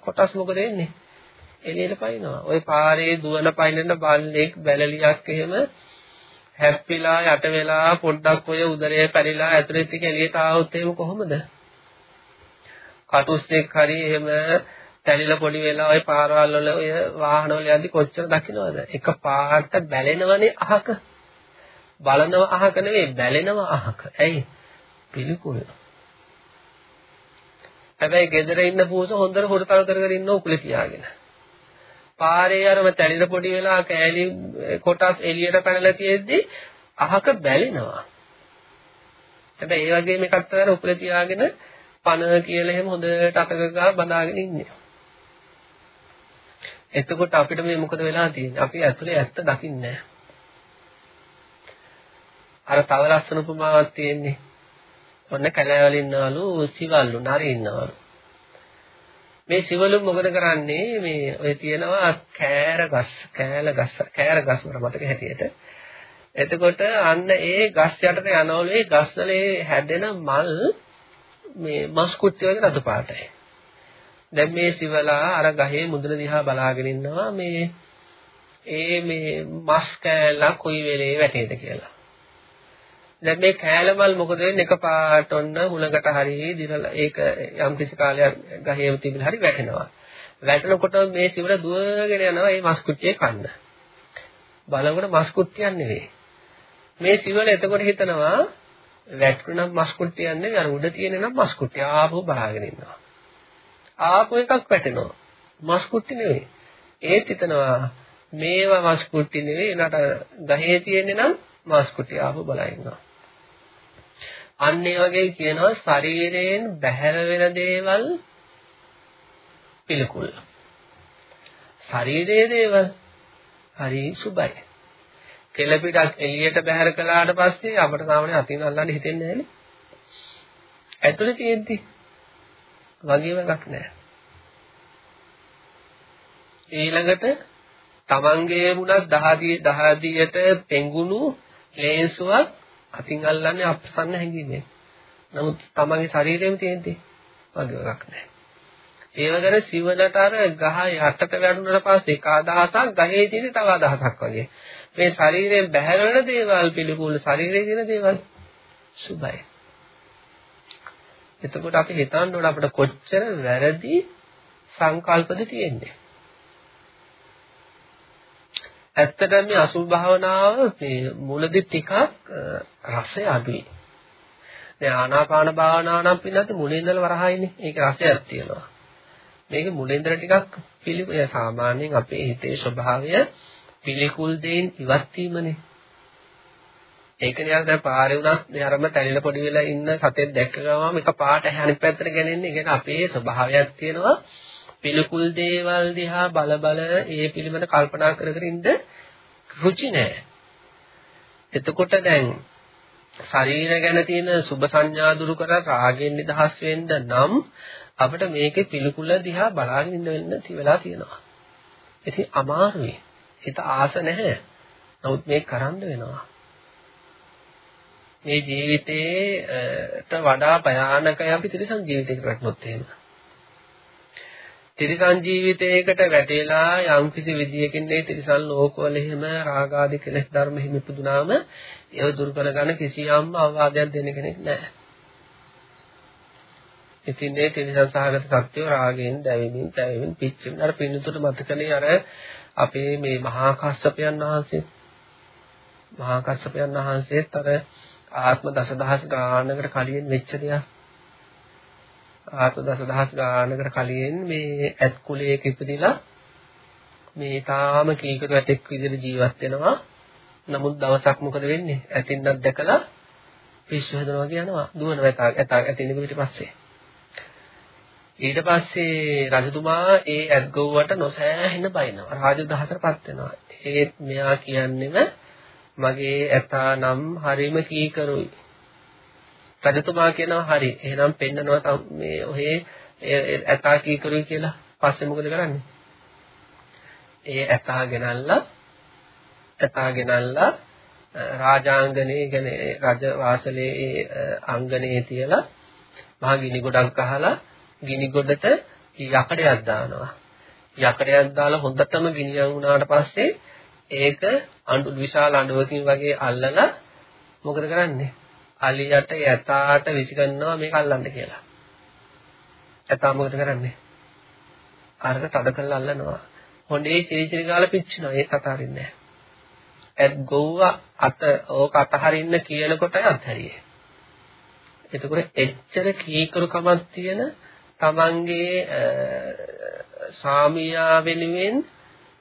කොටස් මොකද වෙන්නේ? එළියට පයින්නවා. ওই පාරේ දුවන පයින්නන බල්ලෙක් බැලලියක් එහෙම හැප්පිලා යට වෙලා පොඩ්ඩක් ඔය උදරය පැරිලා ඇතුලේ ටික එළියට ආවොත් එහෙම කොහොමද? කටුස්සෙක් හරි එහෙම තැලිලා පොඩි වෙලා ওই පාරවල් වල ඔය වාහන වල යද්දි කොච්චර දකින්නවද? එක පාට බැලෙනවනේ අහක. බලනව අහක නෙවෙයි බැලෙනව අහක. ඇයි? පිළිකුල්. හැබැයි ගෙදර ඉන්න පූස හොඳට හොරතල් කර කර ඉන්න උකුලේ තියාගෙන. පාරේ අරම තැලිලා පොඩි වෙලා කෑලි කොටස් එළියට පැනලා තියෙද්දි අහක බැලෙනවා. හැබැයි ඒ වගේම එකක් තමයි උකුලේ තියාගෙන පණ කියලා එහෙම හොඳට අතක ගා බඳාගෙන ඉන්නේ. එතකොට අපිට මේ මොකද වෙලා තියෙන්නේ? අපි ඇතුලේ ඇත්ත දකින්නේ අර තව ලස්සන උපමාවක් තියෙන්නේ. ඔන්න කැලෑවල ඉන්නවලු සිවල්ලු නරි ඉන්නවලු. මේ සිවලු මොකද කරන්නේ? මේ ඔය තියෙනවා කෑර ගස්, කෑල ගස්, කෑර ගස් මට මතක හැටියට. එතකොට අන්න ඒ ගස් යටට යනවලු ඒ ගස්වල හැදෙන මල් මේ මස් කුට්ටිය වගේ රතු පාටයි. දැන් මේ සිවලා අර ගහේ මුදුන දිහා බලාගෙන ඉන්නවා මේ ඒ මේ මස් කෑල්ල කොයි වෙලේ වැටේද කියලා. දැන් මේ කෑලමල් මොකද වෙන්නේ එකපාරට ඔන්න හුලඟට හරි දිරලා ඒක යම් කිසි කාලයක් ගහේම තිබිලා හරි වැටෙනවා. වැටෙනකොට මේ සිවල දුවගෙන යනවා මේ මස් කුට්ටියේ කන්න. බලනකොට මස් කුට්ටියක් නෙවෙයි. මේ සිවල එතකොට හිතනවා වැටුණම් මස් කුට්ටියක් නෙවෙයි අර උඩ තියෙන නම් මස් කුට්ටිය ආපහු බලාගෙන ඉන්නවා. ආපු එකක් වැටෙනවා. මස් කුට්ටි නෙවෙයි. ඒත් හිතනවා මේවා මස් කුට්ටි නෙවෙයි නට ගහේ තියෙන්නේ නම් මස් කුට්ටි ආපහු බලා ඉන්නවා. අන්න ඒ වගේ කියනවා ශරීරයෙන් බැහැර වෙන දේවල් පිළිකුල්. ශරීරයේ දේවල් හරි සුබයි. කෙල පිටක් එළියට බැහැර කළාට පස්සේ අපට සාමාන්‍ය අතින් අල්ලන්න හිතෙන්නේ නැහැනේ. ඇතුලේ තියෙද්දි වගේම එකක් නැහැ. ඊළඟට තමන්ගේ මුණක් දහදිය දහදියට පෙඟුණු ලේන්සුවක් අතින් අල්ලන්නේ අප්‍රසන්න හැඟීමෙන්. නමුත් තමන්ගේ ශරීරෙම තියෙන්නේ වගේ එකක් නැහැ. ඒව ගැන සිවලට අර ගහ යටට වැටුණාට පස්සේ එක අදහසක් ගහේ තියෙන තව අදහසක් වගේ. මේ ශරීරයෙන් බැහැර වෙන දේවල් පිළිකුල් ශරීරයේ තියෙන දේවල් සුභයි. එතකොට අපි හිතන්න ඕන අපිට කොච්චර වැරදි සංකල්පද තියෙන්නේ. ඇත්තටම මේ අසුභ භාවනාව මේ මුලදී ටිකක් රසය අඩුයි. දැන් ආනාපාන භාවනාව නම් පින්නත් මුලින් ඉඳලා වරහයිනේ. ඒක රසයක් තියෙනවා. මේක මුලින් ඉඳලා ටිකක් පිළිවෙල සාමාන්‍යයෙන් අපේ හිතේ ස්වභාවය පිළිකුල් දෙයින් ඉවත් වීමනේ. ඒකනේ අර දැන් පාරේ උනත් අරම තැලිලා පොඩි වෙලා ඉන්න සතෙක් දැක්ක ගමන් එක පාට අනිත් පැත්තට ගෙනෙන්නේ. ඒ කියන්නේ අපේ ස්වභාවයක් තියෙනවා. පිළිකුල් දේවල් දිහා බල බල ඒ පිළිබඳ කල්පනා කර කර ඉන්න රුචි නැහැ. එතකොට දැන් ශරීර ගැන තියෙන සුබ සංඥා දුරු කර රාගෙන් නිදහස් වෙන්න නම් අපිට මේකේ පිළිකුල දිහා බලාගෙන ඉන්න වෙන්න වෙලා තියෙනවා. ඉතින් අමාරුයි. හිත ආස නැහැ. නමුත් මේක කරන්න වෙනවා. මේ ජීවිතේට වඩා භයානකයි අපි තිරසන් ජීවිතයකට වැටුනොත් එහෙම. තිරිසන් ජීවිතයකට වැටෙලා යම්කිසි විදියකින් මේ තිරිසන් ලෝකවල එහෙම රාගාදී කෙලෙස් ධර්ම හිමි පුදුනාම ඒව දුරු කරගන්න කිසියම් අවවාදයක් දෙන්න කෙනෙක් නැහැ. ඉතින් මේ තිරිසන් සහගත සත්‍යෝ රාගයෙන් දැවෙමින් තැවෙමින් පිච්චෙමින් අර පින්නතුට මතකනේ අර අපේ මේ මහා කස්සපයන් වහන්සේ මහා කස්සපයන් වහන්සේත් අර ආත්ම දසදහස් ගානකට කලින් වෙච්ච දෙයක්. ආත්ම දසදහස් ගානකට කලින් මේ ඇත් කුලයක ඉපදිලා මේ තාම කීකරු ඇතෙක් විදිහට ජීවත් වෙනවා. නමුත් දවසක් මොකද වෙන්නේ? ඇතින්නක් දැකලා පිස්සු හදනවා කියනවා. දුවනවා ඇතා ඇතා ඇතින්න පිට පස්සේ. ඊට පස්සේ රජතුමා ඒ ඇත් ගොව්වට නොසෑහෙන බයිනවා. රාජදහසටපත් වෙනවා. ඒත් මෙයා කියන්නේම මගේ ඇතා නම් හරිම කීකරුයි. රජතුමා කියනවා හරි. එහෙනම් පෙන්නනවා මේ ඔහේ ඇතා කීකරුයි කියලා. පස්සේ මොකද කරන්නේ? ඒ ඇතා ගෙනල්ලා ඇතා ගෙනල්ලා රාජාංගනේ කියන්නේ රජ වාසලේ අංගනේ තියලා මහා ගිනි ගොඩක් අහලා ගිනි ගොඩට යකඩයක් දානවා. යකඩයක් දාලා හොඳටම ගිනියම් වුණාට පස්සේ ඒක අඬු විශාල අඬුවකින් වගේ අල්ලලා මොකද කරන්නේ? අලියට යතාට විසිකරනවා මේක අල්ලන්න කියලා. යතා මොකද කරන්නේ? අරක තද කරලා අල්ලනවා. හොඬේ චිරි චිරි ගාලා පිච්චෙනවා. ඒක අතාරින්නේ නැහැ. ඇත් ගොව්ව අත ඕක අතහරින්න කියනකොටයි අත්හැරියේ. එතකොට එච්චර කීකරුකමක් තියෙන තමන්ගේ සාමියා වෙනුවෙන්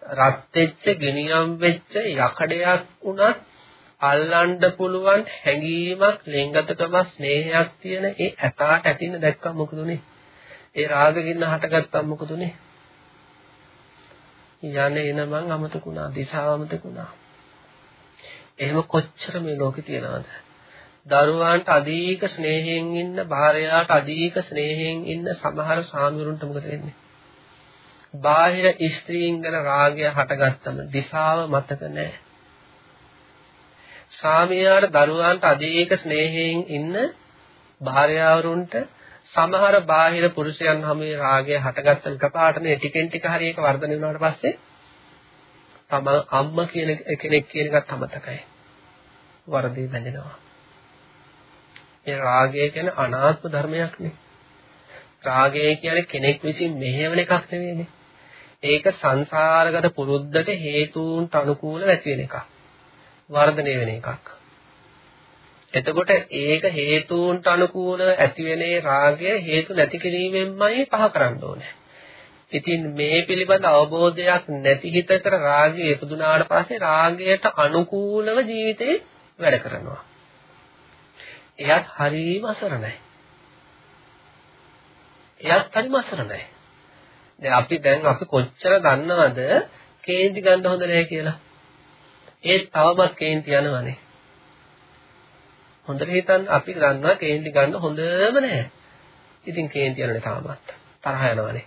රත් වෙච්ච ගෙනියම් වෙච්ච යකඩයක් උනත් අල්ලන්න පුළුවන් හැඟීමක් ලෙන්ගතකම ස්නේහයක් තියෙන ඒ ඇතාට ඇතින්න දැක්කම මොකද උනේ? ඒ රාගකින්න හටගත්තම මොකද උනේ? යන්නේ එන මං අමතකුණා දිශාව අමතකුණා. එහෙම කොච්චර මේ ලෝකේ තියනවද? දරුවන්ට අධික ස්නේහයෙන් ඉන්න භාර්යාවට අධික ස්නේහයෙන් ඉන්න සමහර සාමිරුන්ට මොකද වෙන්නේ? බාහිර ස්ත්‍රීන් ගැන රාගය හටගත්තම දිශාව මතක නැහැ. සාමියාට දරුවන්ට අධික ස්නේහයෙන් ඉන්න භාර්යාවරුන්ට සමහර බාහිර පුරුෂයන් හැමේ රාගය හටගත්තම කපාටනේ ටිකෙන් ටික හරි ඒක වර්ධනය වුණාට පස්සේ තම අම්මා කියන කෙනෙක් කියන එකත් අමතකයි. වරදී බැඳෙනවා. ඒ රාගය කියන්නේ අනාත්ම ධර්මයක් නේ. රාගය කියන්නේ කෙනෙක් විසින් මෙහෙවන එකක් නෙවෙයිනේ. ඒක සංසාරගත පුරුද්දට හේතුන්ට අනුකූලව ඇති වෙන එකක්. වර්ධනය වෙන එකක්. එතකොට ඒක හේතුන්ට අනුකූලව ඇති වෙනේ රාගය හේතු නැති කිරීමෙන්මයි පහ කරන්න ඕනේ. ඉතින් මේ පිළිබඳ අවබෝධයක් නැති හිතකට රාගය ඉපදුනාට පස්සේ රාගයට අනුකූලව ජීවිතේ වැඩ කරනවා. එයත් හරිම අසරණයි. එයත් හරිම අසරණයි. දැන් අපි දැන් අපි කොච්චර දන්නවද කේන්ති ගන්න හොඳ නැහැ කියලා. ඒ තවමත් කේන්ති යනවනේ. හොඳට හිතන්න අපි දන්නවා කේන්ති ගන්න හොඳම නැහැ. ඉතින් කේන්ති යනනේ තාමත්. තරහ යනවනේ.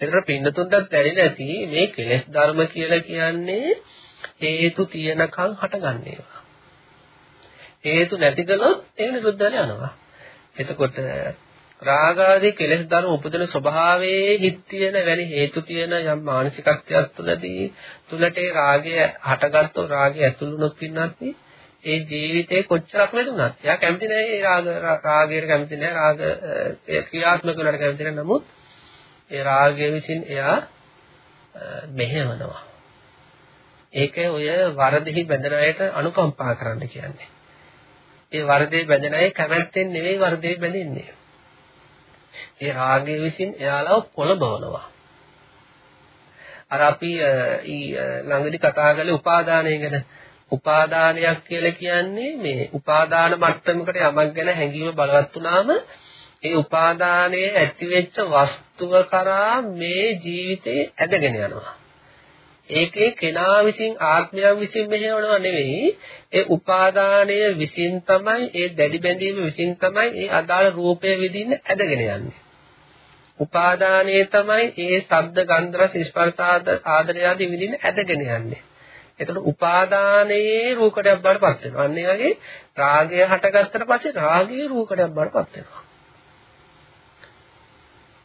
ඒතර පින්නතුන්ටත් දැනෙන්නේ නැති මේ කෙලෙස් ධර්ම කියලා කියන්නේ හේතු තියනකම් හටගන්නේවා. හේතු නැති කළොත් ඒක නිරුද්ධ වෙලා යනවා. එතකොට රාගාදී කෙලෙස් ධර්ම උපදින ස්වභාවයේ හිත් තියෙන වැනි හේතු තියෙන යම් මානසිකත්වයක් තුළදී තුලට ඒ රාගය හටගත්තොත් රාගය ඇතුළුනොත් පින්නත් ඒ ජීවිතේ කොච්චරක් වැදුනත් එයා කැමති නැහැ ඒ රාග රාගයට කැමති නැහැ රාග ක්‍රියාත්මක වෙනවට කැමති නැහැ නමුත් ඒ රාගය විසින් එයා මෙහෙවනවා ඒක ඔය වරදෙහි බැඳෙන අයට අනුකම්පා කරන්න කියන්නේ. ඒ වරදේ බැඳෙන අය කැමැත්තෙන් නෙවෙයි වරදේ බැඳෙන්නේ. ඒ රාගය විසින් එයාලව කොළබවනවා. අර අපි ඊ ළඟදි කතා කළේ උපාදානය ගැන. උපාදානයක් කියලා කියන්නේ මේ උපාදාන මට්ටමකට යමක් ගැන හැඟීම බලවත් වුණාම ඒ උපාදානයේ ඇතිවෙච්ච වස්තුව කරා මේ ජීවිතේ ඇදගෙන යනවා. ඒකේ කෙනා විසින් ආත්මයන් විසින් මෙහෙවනවා නෙවෙයි ඒ උපාදානය විසින් තමයි ඒ දැඩි බැඳීම විසින් තමයි ඒ අදාළ රූපය විදින්න ඇදගෙන යන්නේ. උපාදානයේ තමයි ඒ ශබ්ද ගන්ධ රස ස්පර්ශ ආදරය ආදී විදින්න ඇදගෙන යන්නේ. එතකොට උපාදානයේ රූකඩයක් බාටපත් වෙනවා. අන්න ඒ වගේ රාගය හටගත්තට පස්සේ රාගයේ රූකඩයක් බාටපත් වෙනවා.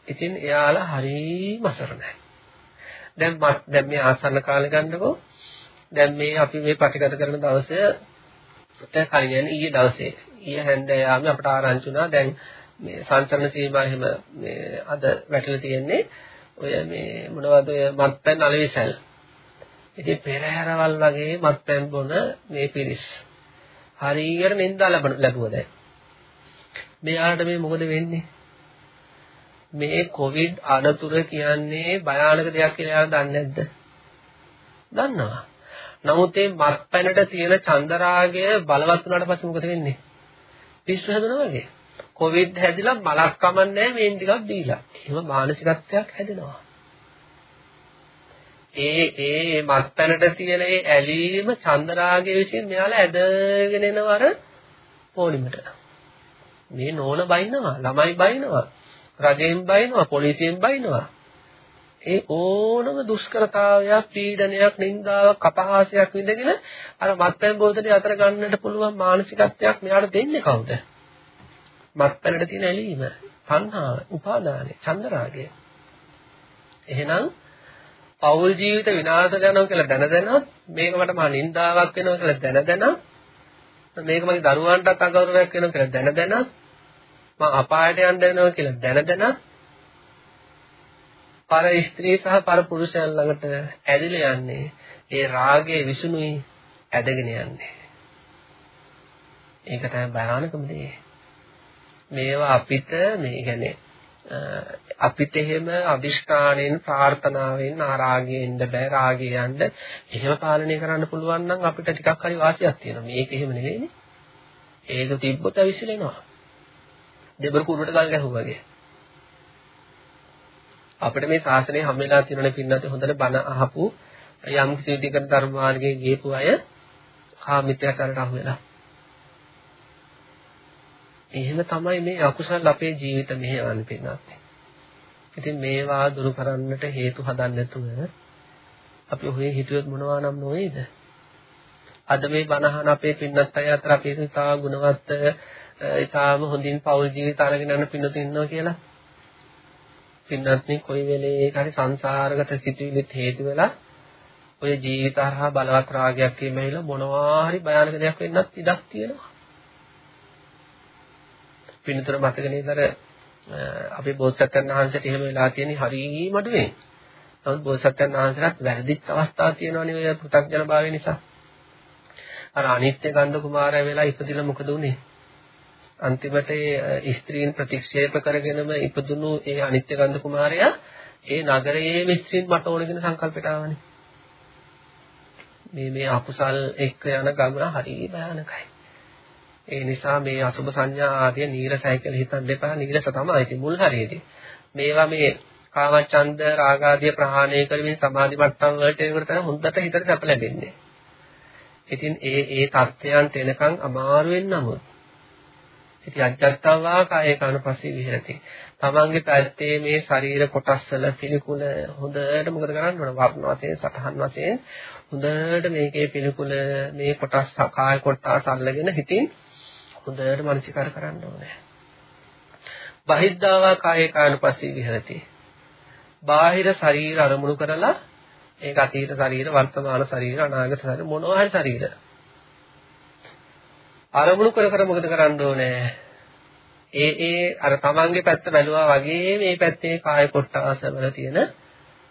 ඉතින් එයාලා හරිම අසරණයි. දැන් දැන් මේ ආසන්න කාලේ ගන්නකො. දැන් මේ අපි මේ පටිගත කරන දවසේ කලින් යන්නේ ඊයේ දවසේ. ඊයේ හැන්දෑයාම අපට ආරංචි වුණා. දැන් මේ සංචරණ සීමා එහෙම මේ අද වැටලා තියෙන්නේ ඔය මේ මොනවද ඔය මත්පැන් අලවිසල්. ඉතින් පෙරහැරවල් වගේ මත්පැන් බොන මේ පිරිස්. හරියට නින්දා ලැබුවා දැන්. මෙයාලට මේ මොකද වෙන්නේ? මේ කොවිඩ් අනතුර කියන්නේ භයානක දෙයක් කියලා එයා දන්නේ නැද්ද? දන්නවා. නමුත් මේ මත්පැනට තියෙන චන්දරාගය බලවත් වුණාට පස්සේ මොකද වෙන්නේ? පිස්සු හැදෙනවා වගේ. කොවිඩ් හැදිලා මලක් කමන්නේ මේන් ටිකක් දීලා. එහෙම මානසිකත්වයක් හැදෙනවා. ඒ ඒ මත්පැනට තියෙන ඒ ඇලීම චන්දරාගය විසින් මෙයාලා ඇදගෙන එනවර පොලිමට. මේ නෝන බයිනවා, ළමයි බයිනවා. රජයෙන් බයිනවා පොලිසියෙන් බයිනවා. ඒ ඕනම දුෂ්කරතාවයක් පීඩනයක් නින්දාවක් අපහාසයක් විඳගෙන අර මත්පැන් බෝතලේ අතර ගන්නට පුළුවන් මානසිකත්වයක් මෙයාට දෙන්නේ කවුද? මත්පැනට තියෙන ඇලීම තණ්හාව උපාදානය චන්දරාගය. එහෙනම් පෞල් ජීවිත විනාශ කරනවා කියලා දැන දැනත් මේක මට මහා නින්දාවක් වෙනවා කියලා දැන දැනත් මේක මගේ දරුවන්ටත් අගෞරවයක් වෙනවා කියලා දැන දැනත් මම අපායට යන්න වෙනවා කියලා දැන දැන පර ස්ත්‍රී සහ පර පුරුෂයන් ළඟට ඇදලා යන්නේ ඒ රාගයේ විසුණුයි ඇදගෙන යන්නේ. ඒක තමයි භයානකම දේ. මේවා අපිට මේ කියන්නේ අපිට එහෙම අදිෂ්ඨාණයෙන් ප්‍රාර්ථනාවෙන් ආරාගයෙන් බෑ රාගය යන්න එහෙම පාලනය කරන්න පුළුවන් නම් අපිට ටිකක් හරි වාසියක් තියෙනවා. මේක එහෙම නෙවෙයිනේ. ඒක තිබ්බොත් අවිසිලෙනවා. දෙබර කුරුවට ගල් ගැහුවා වගේ. අපිට මේ ශාසනය හැම වෙලාවෙම තියෙනනේ පින්නත් හොඳට බණ අහපු යම් කිසි විදිහකට ධර්ම මාර්ගයේ ගියපු අය කාමිත්‍යතරට අහු වෙලා. එහෙම තමයි මේ අකුසල් අපේ ජීවිත මෙහෙවන්නේ පින්නත්. ඉතින් මේවා දුරු කරන්නට හේතු හදන්න නැතුව අපි ඔහේ හිතුවොත් මොනවා නම් නොවේද? අද මේ බණහන අපේ පින්නත් අය අතර අපේ තා ගුණවත් ඊටාම හොඳින් පෞල් ජීවිත අරගෙන යන පින්නතු ඉන්නවා කියලා. පින්නත්නි කොයි වෙලේ හරි සංසාරගත සිතුවිලිත් හේතු වෙලා ඔය ජීවිත හරහා බලවත් රාගයක් එමෙයිලා මොනවා හරි භයානක දෙයක් වෙන්නත් ඉඩක් තියෙනවා. පින්නතර මතක නේද අපේ බෝසත්යන් වහන්සේට එහෙම වෙලා තියෙන හරීම අඩුවේ. නමුත් බෝසත්යන් වහන්සේලාත් වැරදිච්ච අවස්ථා තියෙනවනේ ඔය පෘථග්ජන භාවය නිසා. අර අනිත්‍ය ගන්ධ කුමාරය වෙලා ඉපදිලා මොකද උනේ? අන්තිමට ඒ ස්ත්‍රීන් ප්‍රතික්ෂේප කරගෙනම ඉපදුණු ඒ අනිත්‍ය ගන්ධ කුමාරයා ඒ නගරයේම ස්ත්‍රීන් මට ඕන කියන සංකල්පයට ආවනේ. මේ මේ අකුසල් එක්ක යන ගමන හරිය භයානකයි. ඒ නිසා මේ අසුබ සංඥා ආදී නීරසයි කියලා හිතන්න එපා. නීරස තමයි ඉතින් මුල් හරියේදී. මේවා මේ කාමචන්ද රාගාදී ප්‍රහාණය කරමින් සමාධි මට්ටම් වලට ඒකට තමයි හොඳට හිතට සැප ලැබෙන්නේ. ඉතින් ඒ ඒ தත්ත්වයන් තැනකන් අමාරුවෙන් නමුත් ඉතින් අජත්තවා කායේ කනපස්සේ විහෙරති. තමන්ගේ පැත්තේ මේ ශරීර කොටස් වල පිළිකුල හොඳට මොකද කරන්න ඕන වර්ණ වශයෙන් සතහන් වශයෙන් හොඳට මේකේ පිළිකුල මේ කොටස් කාය කොටස් අල්ලගෙන හිතින් හොඳට මනසිකර කරන්න ඕනේ. බහිද්ධාවා කායේ කනපස්සේ විහෙරති. බාහිර ශරීර අරමුණු කරලා ඒක අතීත ශරීර වර්තමාන ශරීර අනාගත ශරීර මොනවා හරි ශරීර අරමුණු කර කර මොකද කරන්න ඕනේ? ඒ ඒ අර තමන්ගේ පැත්ත බැලුවා වගේ මේ පැත්තේ කාය කොටාස වල තියෙන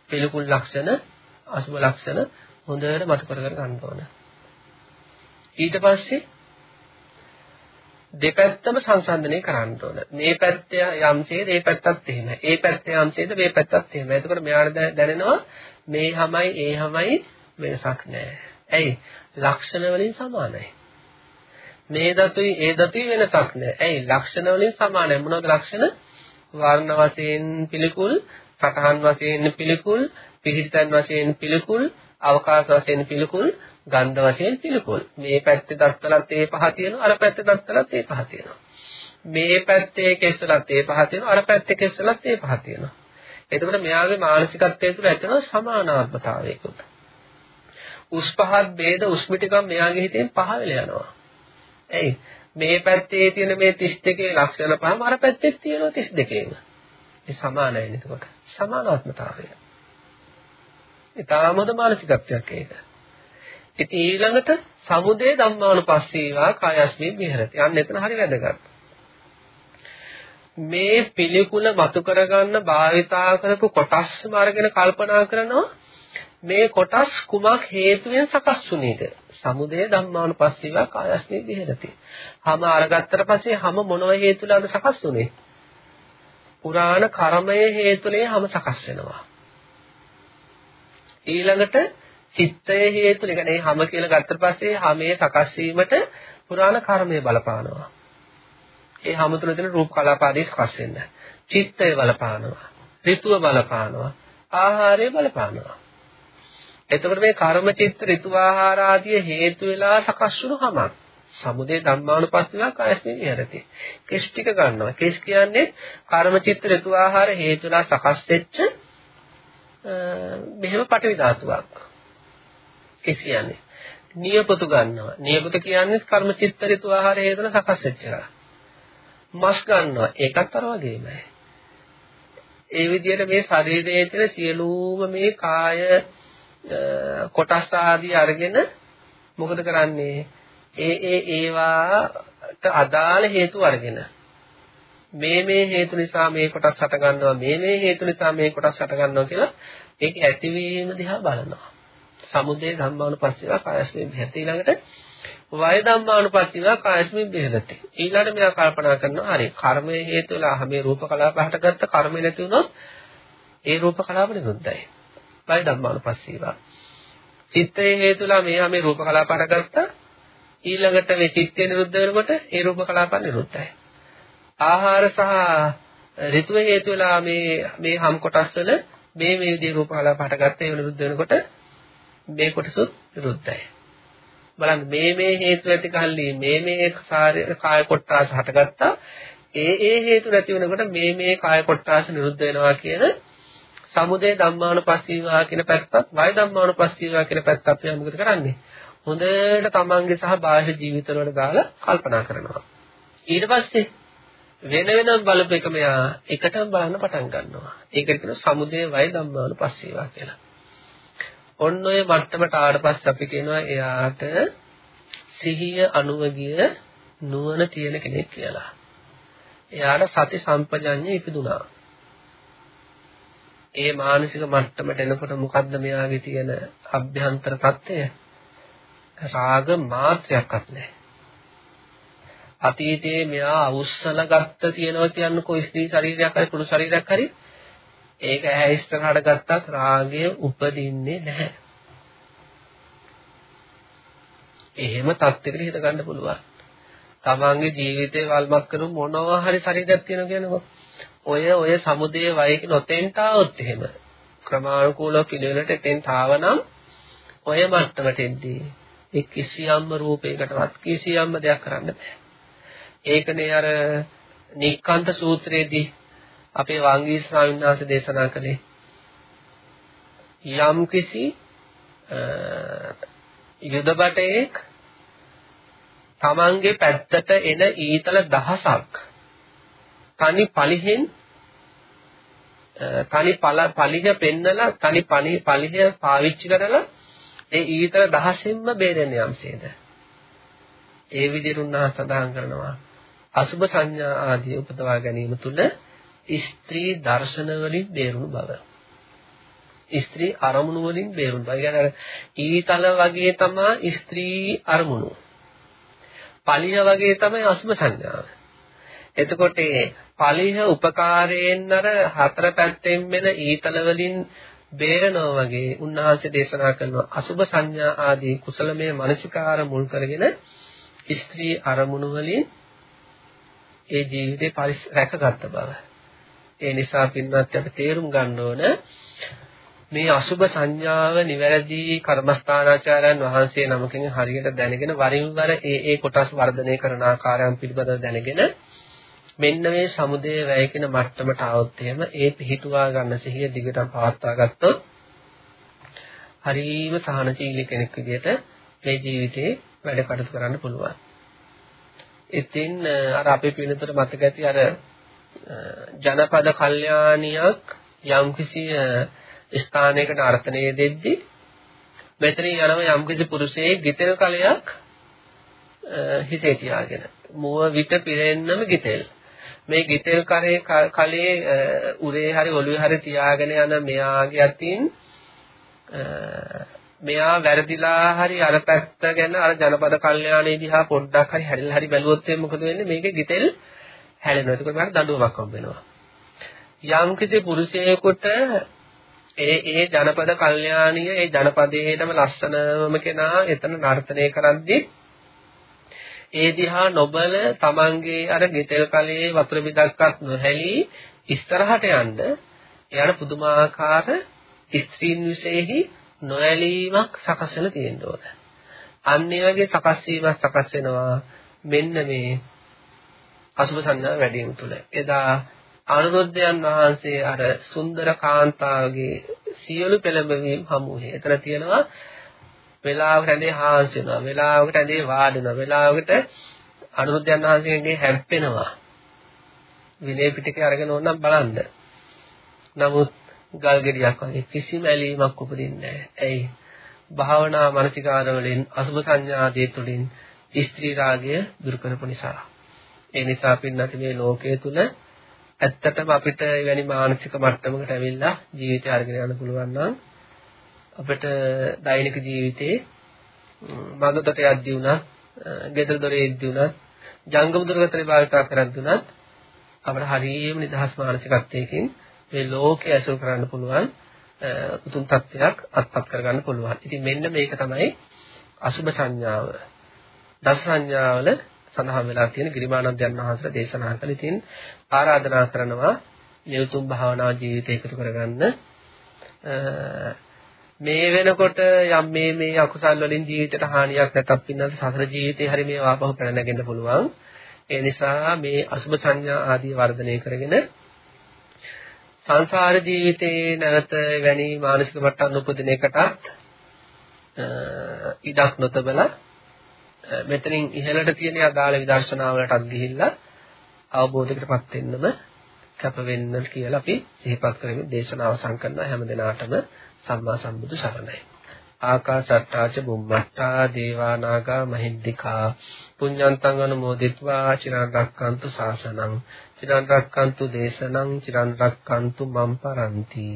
පිළිකුල් ලක්ෂණ, අසුබ ලක්ෂණ හොඳට මතක කර ගන්න ඕන. ඊට පස්සේ දෙපැත්තම සංසන්දනය කරන්න ඕන. මේ පැත්ත යම්සේද ඒ පැත්තත් එහෙමයි. ඒ පැත්ත යම්සේද මේ පැත්තත් එහෙමයි. එතකොට මෙයාට දැනෙනවා මේ හැමයි ඒ හැමයි වෙනසක් නැහැ. ඇයි? ලක්ෂණ වලින් සමානයි. මේ දතුයි ඒ දතුයි වෙනසක් නැහැ. ඇයි? ලක්ෂණ වලින් සමානයි. මොනවද ලක්ෂණ? වර්ණ වශයෙන් පිළිකුල්, සතහන් වශයෙන් පිළිකුල්, පිහිටතන් වශයෙන් පිළිකුල්, අවකාශ වශයෙන් පිළිකුල්, ගන්ධ වශයෙන් පිළිකුල්. මේ පැත්තේ දත්තලත් ඒ පහ තියෙනවා, අර පැත්තේ දත්තලත් ඒ පහ තියෙනවා. මේ පැත්තේ කෙස්සලත් ඒ පහ තියෙනවා, අර පැත්තේ කෙස්සලත් ඒ පහ තියෙනවා. එතකොට මෙයාගේ මානසිකත්වය තුළ ඇතිවන සමානාත්මතාවයකුත්. උස් පහත් ભેද උස්මිටිකම් මෙයාගේ හිතෙන් පහවෙල යනවා. එයි මේ පැත්තේ තියෙන මේ 32 ලක්ෂණ පහම අර පැත්තේ තියෙනවා 32ේම. ඒ සමානයි නේද? සමානාත්මතාවය. ඊටාම හොඳ මානසිකත්වයක් ඒක. ඉතින් ඊළඟට සමුදේ ධම්මානුපස්සීවා කායස්මී විහෙරති. අන්න එතන හරි වැදගත්. මේ පිළිකුල මතු කරගන්න භාවිතා කරපු කොටස්ම අරගෙන කල්පනා කරනවා මේ කොටස් කුමක් හේතුවෙන් සකස් වුනේද? සමුදය ධම්මානුපස්සීවා කායස්මී විහෙරති. හැම අරගත්තට පස්සේ හැම මොනව හේතුලාද සකස් වුනේ? පුරාණ කර්මයේ හේතුලේ හැම සකස් වෙනවා. ඊළඟට චිත්තය හේතුල, ඒ කියන්නේ හැම කියලා ගත්තට පස්සේ හැමේ සකස් වීමට පුරාණ කර්මය බලපානවා. ඒ හැම තුළ තියෙන රූප කලාපාදී සකස් වෙන්න. චිත්තය බලපානවා. ඍතුව බලපානවා. ආහාරය බලපානවා. එතකොට මේ කර්ම චිත්ත ඍතු ආහාර ආදී හේතු වෙලා සකස් වුණු හැමක්. සමුදේ ධම්මානුපස්සීවා කායස්මින් විහෙරති. කෙස් ටික ගන්නවා. කෙස් කියන්නේ කර්ම චිත්ත ඍතු ආහාර හේතු වෙලා සකස් වෙච්ච මෙහෙම පටවි ධාතුවක්. කෙස් කියන්නේ. නියපොතු ගන්නවා. නියපොතු කියන්නේ කර්ම චිත්ත ඍතු ආහාර හේතුන සකස් වෙච්ච එක. මස් ගන්නවා. ඒකත් අර වගේමයි. ඒ විදිහට මේ ශරීරයේ තියෙන සියලුම මේ කාය කොටස් ආදී අරගෙන මොකද කරන්නේ? ඒ ඒ ඒවාට අදාළ හේතු අරගෙන මේ මේ හේතු නිසා මේ කොටස් හට ගන්නවා මේ මේ හේතු නිසා මේ කොටස් හට ගන්නවා කියලා ඒක ඇතිවීම දිහා බලනවා. සමුදේ ධම්මානුපස්සීවා කායස්මෙන් බෙහෙත ඊළඟට වය ධම්මානුපස්සීවා කායස්මෙන් බෙහෙත. ඊළඟට මෙයා කල්පනා කරනවා හරි කර්මයේ හේතු වෙලා හැමේ රූප කලාප හටගත්ත කර්මය නැති වුණොත් ඒ රූප කලාප නිරුද්ධයි. වය ධම්මානුපස්සීවා. චිත්තයේ හේතුලා මේ හැමේ රූප කලාප හටගත්තා ඊළඟට මේ චිත්තය නිරුද්ධ වෙනකොට ඒ රූප කලාප නිරුද්ධයි. ආහාර සහ ඍතුව හේතු වෙලා මේ මේ හම් කොටස් වල මේ මේ විදිහේ රූප කලාප හටගත්තා ඒ නිරුද්ධ වෙනකොට මේ කොටසුත් විරුද්ධයි. බලන්න මේ මේ හේතු ඇති කල්ලි මේ මේ කාය කොට්ටාස හටගත්තා. ඒ ඒ හේතු නැති වෙනකොට මේ මේ කාය කොට්ටාස නිරුද්ධ වෙනවා කියන සමුදය ධම්මානුපස්සීවා කියන පැත්තත් වය ධම්මානුපස්සීවා කියන පැත්තත් අපි මොකද කරන්නේ? හොඳට තමන්ගේ සහ බාහිර ජීවිතවල දාලා කල්පනා කරනවා. ඊට පස්සේ වෙන වෙනම බලපු එක මෙයා එකටම බලන්න පටන් ගන්නවා. ඒකට කියන සමුදය වය ධම්මානුපස්සීවා කියලා. ඔන්න ඔය මට්ටමට ආවට පස්සේ අපි කියනවා එයාට සිහිය අනුවගිය නුවණ තියෙන කෙනෙක් කියලා. එයාට සති සම්පජඤ්ඤය ඉපදුනා. ඒ මානසික මට්ටමට එනකොට මොකද්ද මෙයාගේ තියෙන අභ්‍යන්තර தත්ත්වය? රාග මාත්‍රයක්වත් නැහැ. අතීතයේ මෙයා අවුස්සන ගත්ත තියෙනවා කියන්නකෝ ස්ත්‍රී ශරීරයක් හරි පුරුෂ ශරීරයක් හරි ඒක ඇහැ ඉස්සරහට ගත්තත් රාගය උපදින්නේ නැහැ. එහෙම තත්ත්වයකට හිත ගන්න පුළුවන්. තමන්ගේ ජීවිතේ වල්මත් කරන මොනවා හරි ශරීරයක් තියෙනවා කියනකො. ඔය ඔය සමුදේ වයක නොතෙන්ට આવොත් එහෙම ක්‍රමානුකූලව පිළිවෙලට එතෙන් තාවනම් ඔය මට්ටමට එද්දී ඒ කිසියම්ම රූපයකටවත් කිසියම්ම දෙයක් කරන්න බෑ. ඒකනේ අර නික්කන්ත සූත්‍රයේදී අපේ වංගී ස්වාමීන් වහන්සේ දේශනා කළේ යම් කිසි යුද බටේක් තමන්ගේ පැත්තට එන ඊතල දහසක් තනි පලිහෙන් තනි පල පලිහ පෙන්නලා තනි පලිහ පාවිච්චි කරලා ඒ ඊතල දහසෙන්ම බේරෙන යම්සේද ඒ විදිහට උන්වහන්සේ සඳහන් කරනවා අසුභ සංඥා ආදී උපදවා ගැනීම තුළ ස්ත්‍රී දර්ශන වලින් බේරුණු බව. ස්ත්‍රී අරමුණු වලින් බේරුණා. ඒ කියන්නේ ඊතල වගේ තමයි ස්ත්‍රී අරමුණු. පලිය වගේ තමයි අසුභ සංඥාව. එතකොට මේ පලිහ උපකාරයෙන් අර හතර පැත්තෙන් වෙන ඊතල වලින් බේරනවා වගේ උන්වහන්සේ දේශනා කරනවා අසුභ සංඥා ආදී කුසලමය මානසිකාර මුල් කරගෙන ස්ත්‍රී අරමුණු වලින් ඒ ජීවිතේ පරිස් රැකගත්ත බව. ඒ නිසා පින්වත් අපි තේරුම් ගන්න ඕන මේ අසුභ සංඥාව නිවැරදි කර්මස්ථානාචාරයන් වහන්සේ නමකින් හරියට දැනගෙන වරින් වර ඒ ඒ කොටස් වර්ධනය කරන ආකාරයන් පිළිබඳව දැනගෙන මෙන්න මේ සමුදය වැය කියන මට්ටමට આવොත් එහෙම ඒ පිහිටුවා ගන්න සිහිය දිගට පවත්වා ගත්තොත් හරීම සහනශීලී කෙනෙක් විදිහට මේ ජීවිතේ වැඩ කටයුතු කරන්න පුළුවන්. ඉතින් අර අපේ පිළිතුර මතක ඇති අර ජනපද කල්යාණියක් යම්කිසි ස්ථානයකට අර්ථනය දෙද්දී මෙතනින් යනවා යම්කිසි පුරුෂයෙක් ගිතෙල් කලයක් හිතේ තියාගෙන මුව විත පිරෙන්නම ගිතෙල් මේ ගිතෙල් කරේ කලේ උරේ හරි ඔළුවේ හරි තියාගෙන යන මෙයාගේ අතින් මෙයා වැරදිලා හරි අර පැත්ත ගැන අර ජනපද කල්යාණේ දිහා පොඩ්ඩක් හරි හැරිලා හරි බැලුවොත් එන්නේ මොකද වෙන්නේ? මේකේ ගිතෙල් හැලෙනවා. ඒකට මට දඬුවමක් හම්බ වෙනවා යම් කිසි පුරුෂයෙකුට ඒ ඒ ජනපද කල්යාණිය ඒ ජනපදයේදම ලස්සනම කෙනා එතන නර්තනය කරද්දී ඒ දිහා නොබල තමන්ගේ අර ගෙතෙල් කලයේ වතුර බිදක්වත් නොහැලී ඉස්සරහට යන්න එයාට පුදුමාකාර ස්ත්‍රීන් විශේෂෙහි නොඇලීමක් සකස් වෙලා තියෙන්න ඕන. අන්න ඒ වගේ සකස් වීමක් සකස් වෙනවා මෙන්න මේ අසුභ සංඥා වැඩි වීම තුළ. එදා අනුරුද්ධයන් වහන්සේ අර සුන්දර කාන්තාවගේ සියලු පෙළඹවීම් හමුවේ. එතන තියෙනවා වෙලාවකට ඇඳේ හාන්සි වෙනවා. වෙලාවකට ඇඳේ වාඩි වෙනවා. වෙලාවකට අනුරුද්ධයන් වහන්සේගේ හැප්පෙනවා. විනය පිටකේ අරගෙන ඕනනම් බලන්න. නමුත් ගල් ගෙඩියක් වගේ කිසිම ඇලීමක් උපදින්නේ නැහැ. ඇයි? භාවනා මානසිකාර වලින් අසුභ සංඥා ආදී තුලින් ස්ත්‍රී රාගය දුරු කරපු නිසා. ඒ නිසා පින්නත් මේ ලෝකයේ තුල ඇත්තටම අපිට එවැනි මානසික මට්ටමකට ඇවිල්ලා ජීවිතය අරගෙන යන්න පුළුවන් නම් අපිට දෛනික ජීවිතේ මඟතට යද්දී උනත්, ගෙදර දොරේ යද්දී උනත්, ජංගම දුරගතේ භාවිතා කරද්දී උනත් අපිට හරියම නිදහස් මානසිකත්වයකින් මේ ලෝකය ඇසුරු කරන්න පුළුවන් උතුම් තත්ත්වයක් අත්පත් කරගන්න පුළුවන්. ඉතින් මෙන්න මේක තමයි අසුභ සංඥාව. දස සංඥාවල සඳහන් වෙලා තියෙන ගිරිමානන්දයන් වහන්සේලා දේශනා කළ ඉතින් ආරාධනා කරනවා මේ උතුම් භාවනා ජීවිතය එකතු කරගන්න මේ වෙනකොට යම් මේ මේ අකුසල් වලින් ජීවිතයට හානියක් නැතත් පින්නත් සසර ජීවිතේ හරි මේ ආපහු පැන නැගෙන්න පුළුවන්. ඒ නිසා මේ අසුභ සංඥා ආදී වර්ධනය කරගෙන සංසාර ජීවිතේ නැවත වැනි මානසික මට්ටම් උපදින එකටත් ඉඩක් නොතබලා මෙතනින් ඉහළට තියෙන අදාළ විදර්ශනා වලටත් ගිහිල්ලා අවබෝධයකටපත් වෙන්නම කැප වෙන්න කියලා අපි සිහිපත් කරගෙන දේශනාව සංකල්ප හැම දිනාටම. සම්මා සම්බුදු සරණයි. ආකාසට්ටාච බුම්මට්ටා දේවානාගා මහිද්దికා පුඤ්ඤන්තං අනුමෝදිත्वा චිරන් රැක්කන්තු ශාසනං චිරන් රැක්කන්තු දේශනං චිරන් රැක්කන්තු මම් පරන්ති.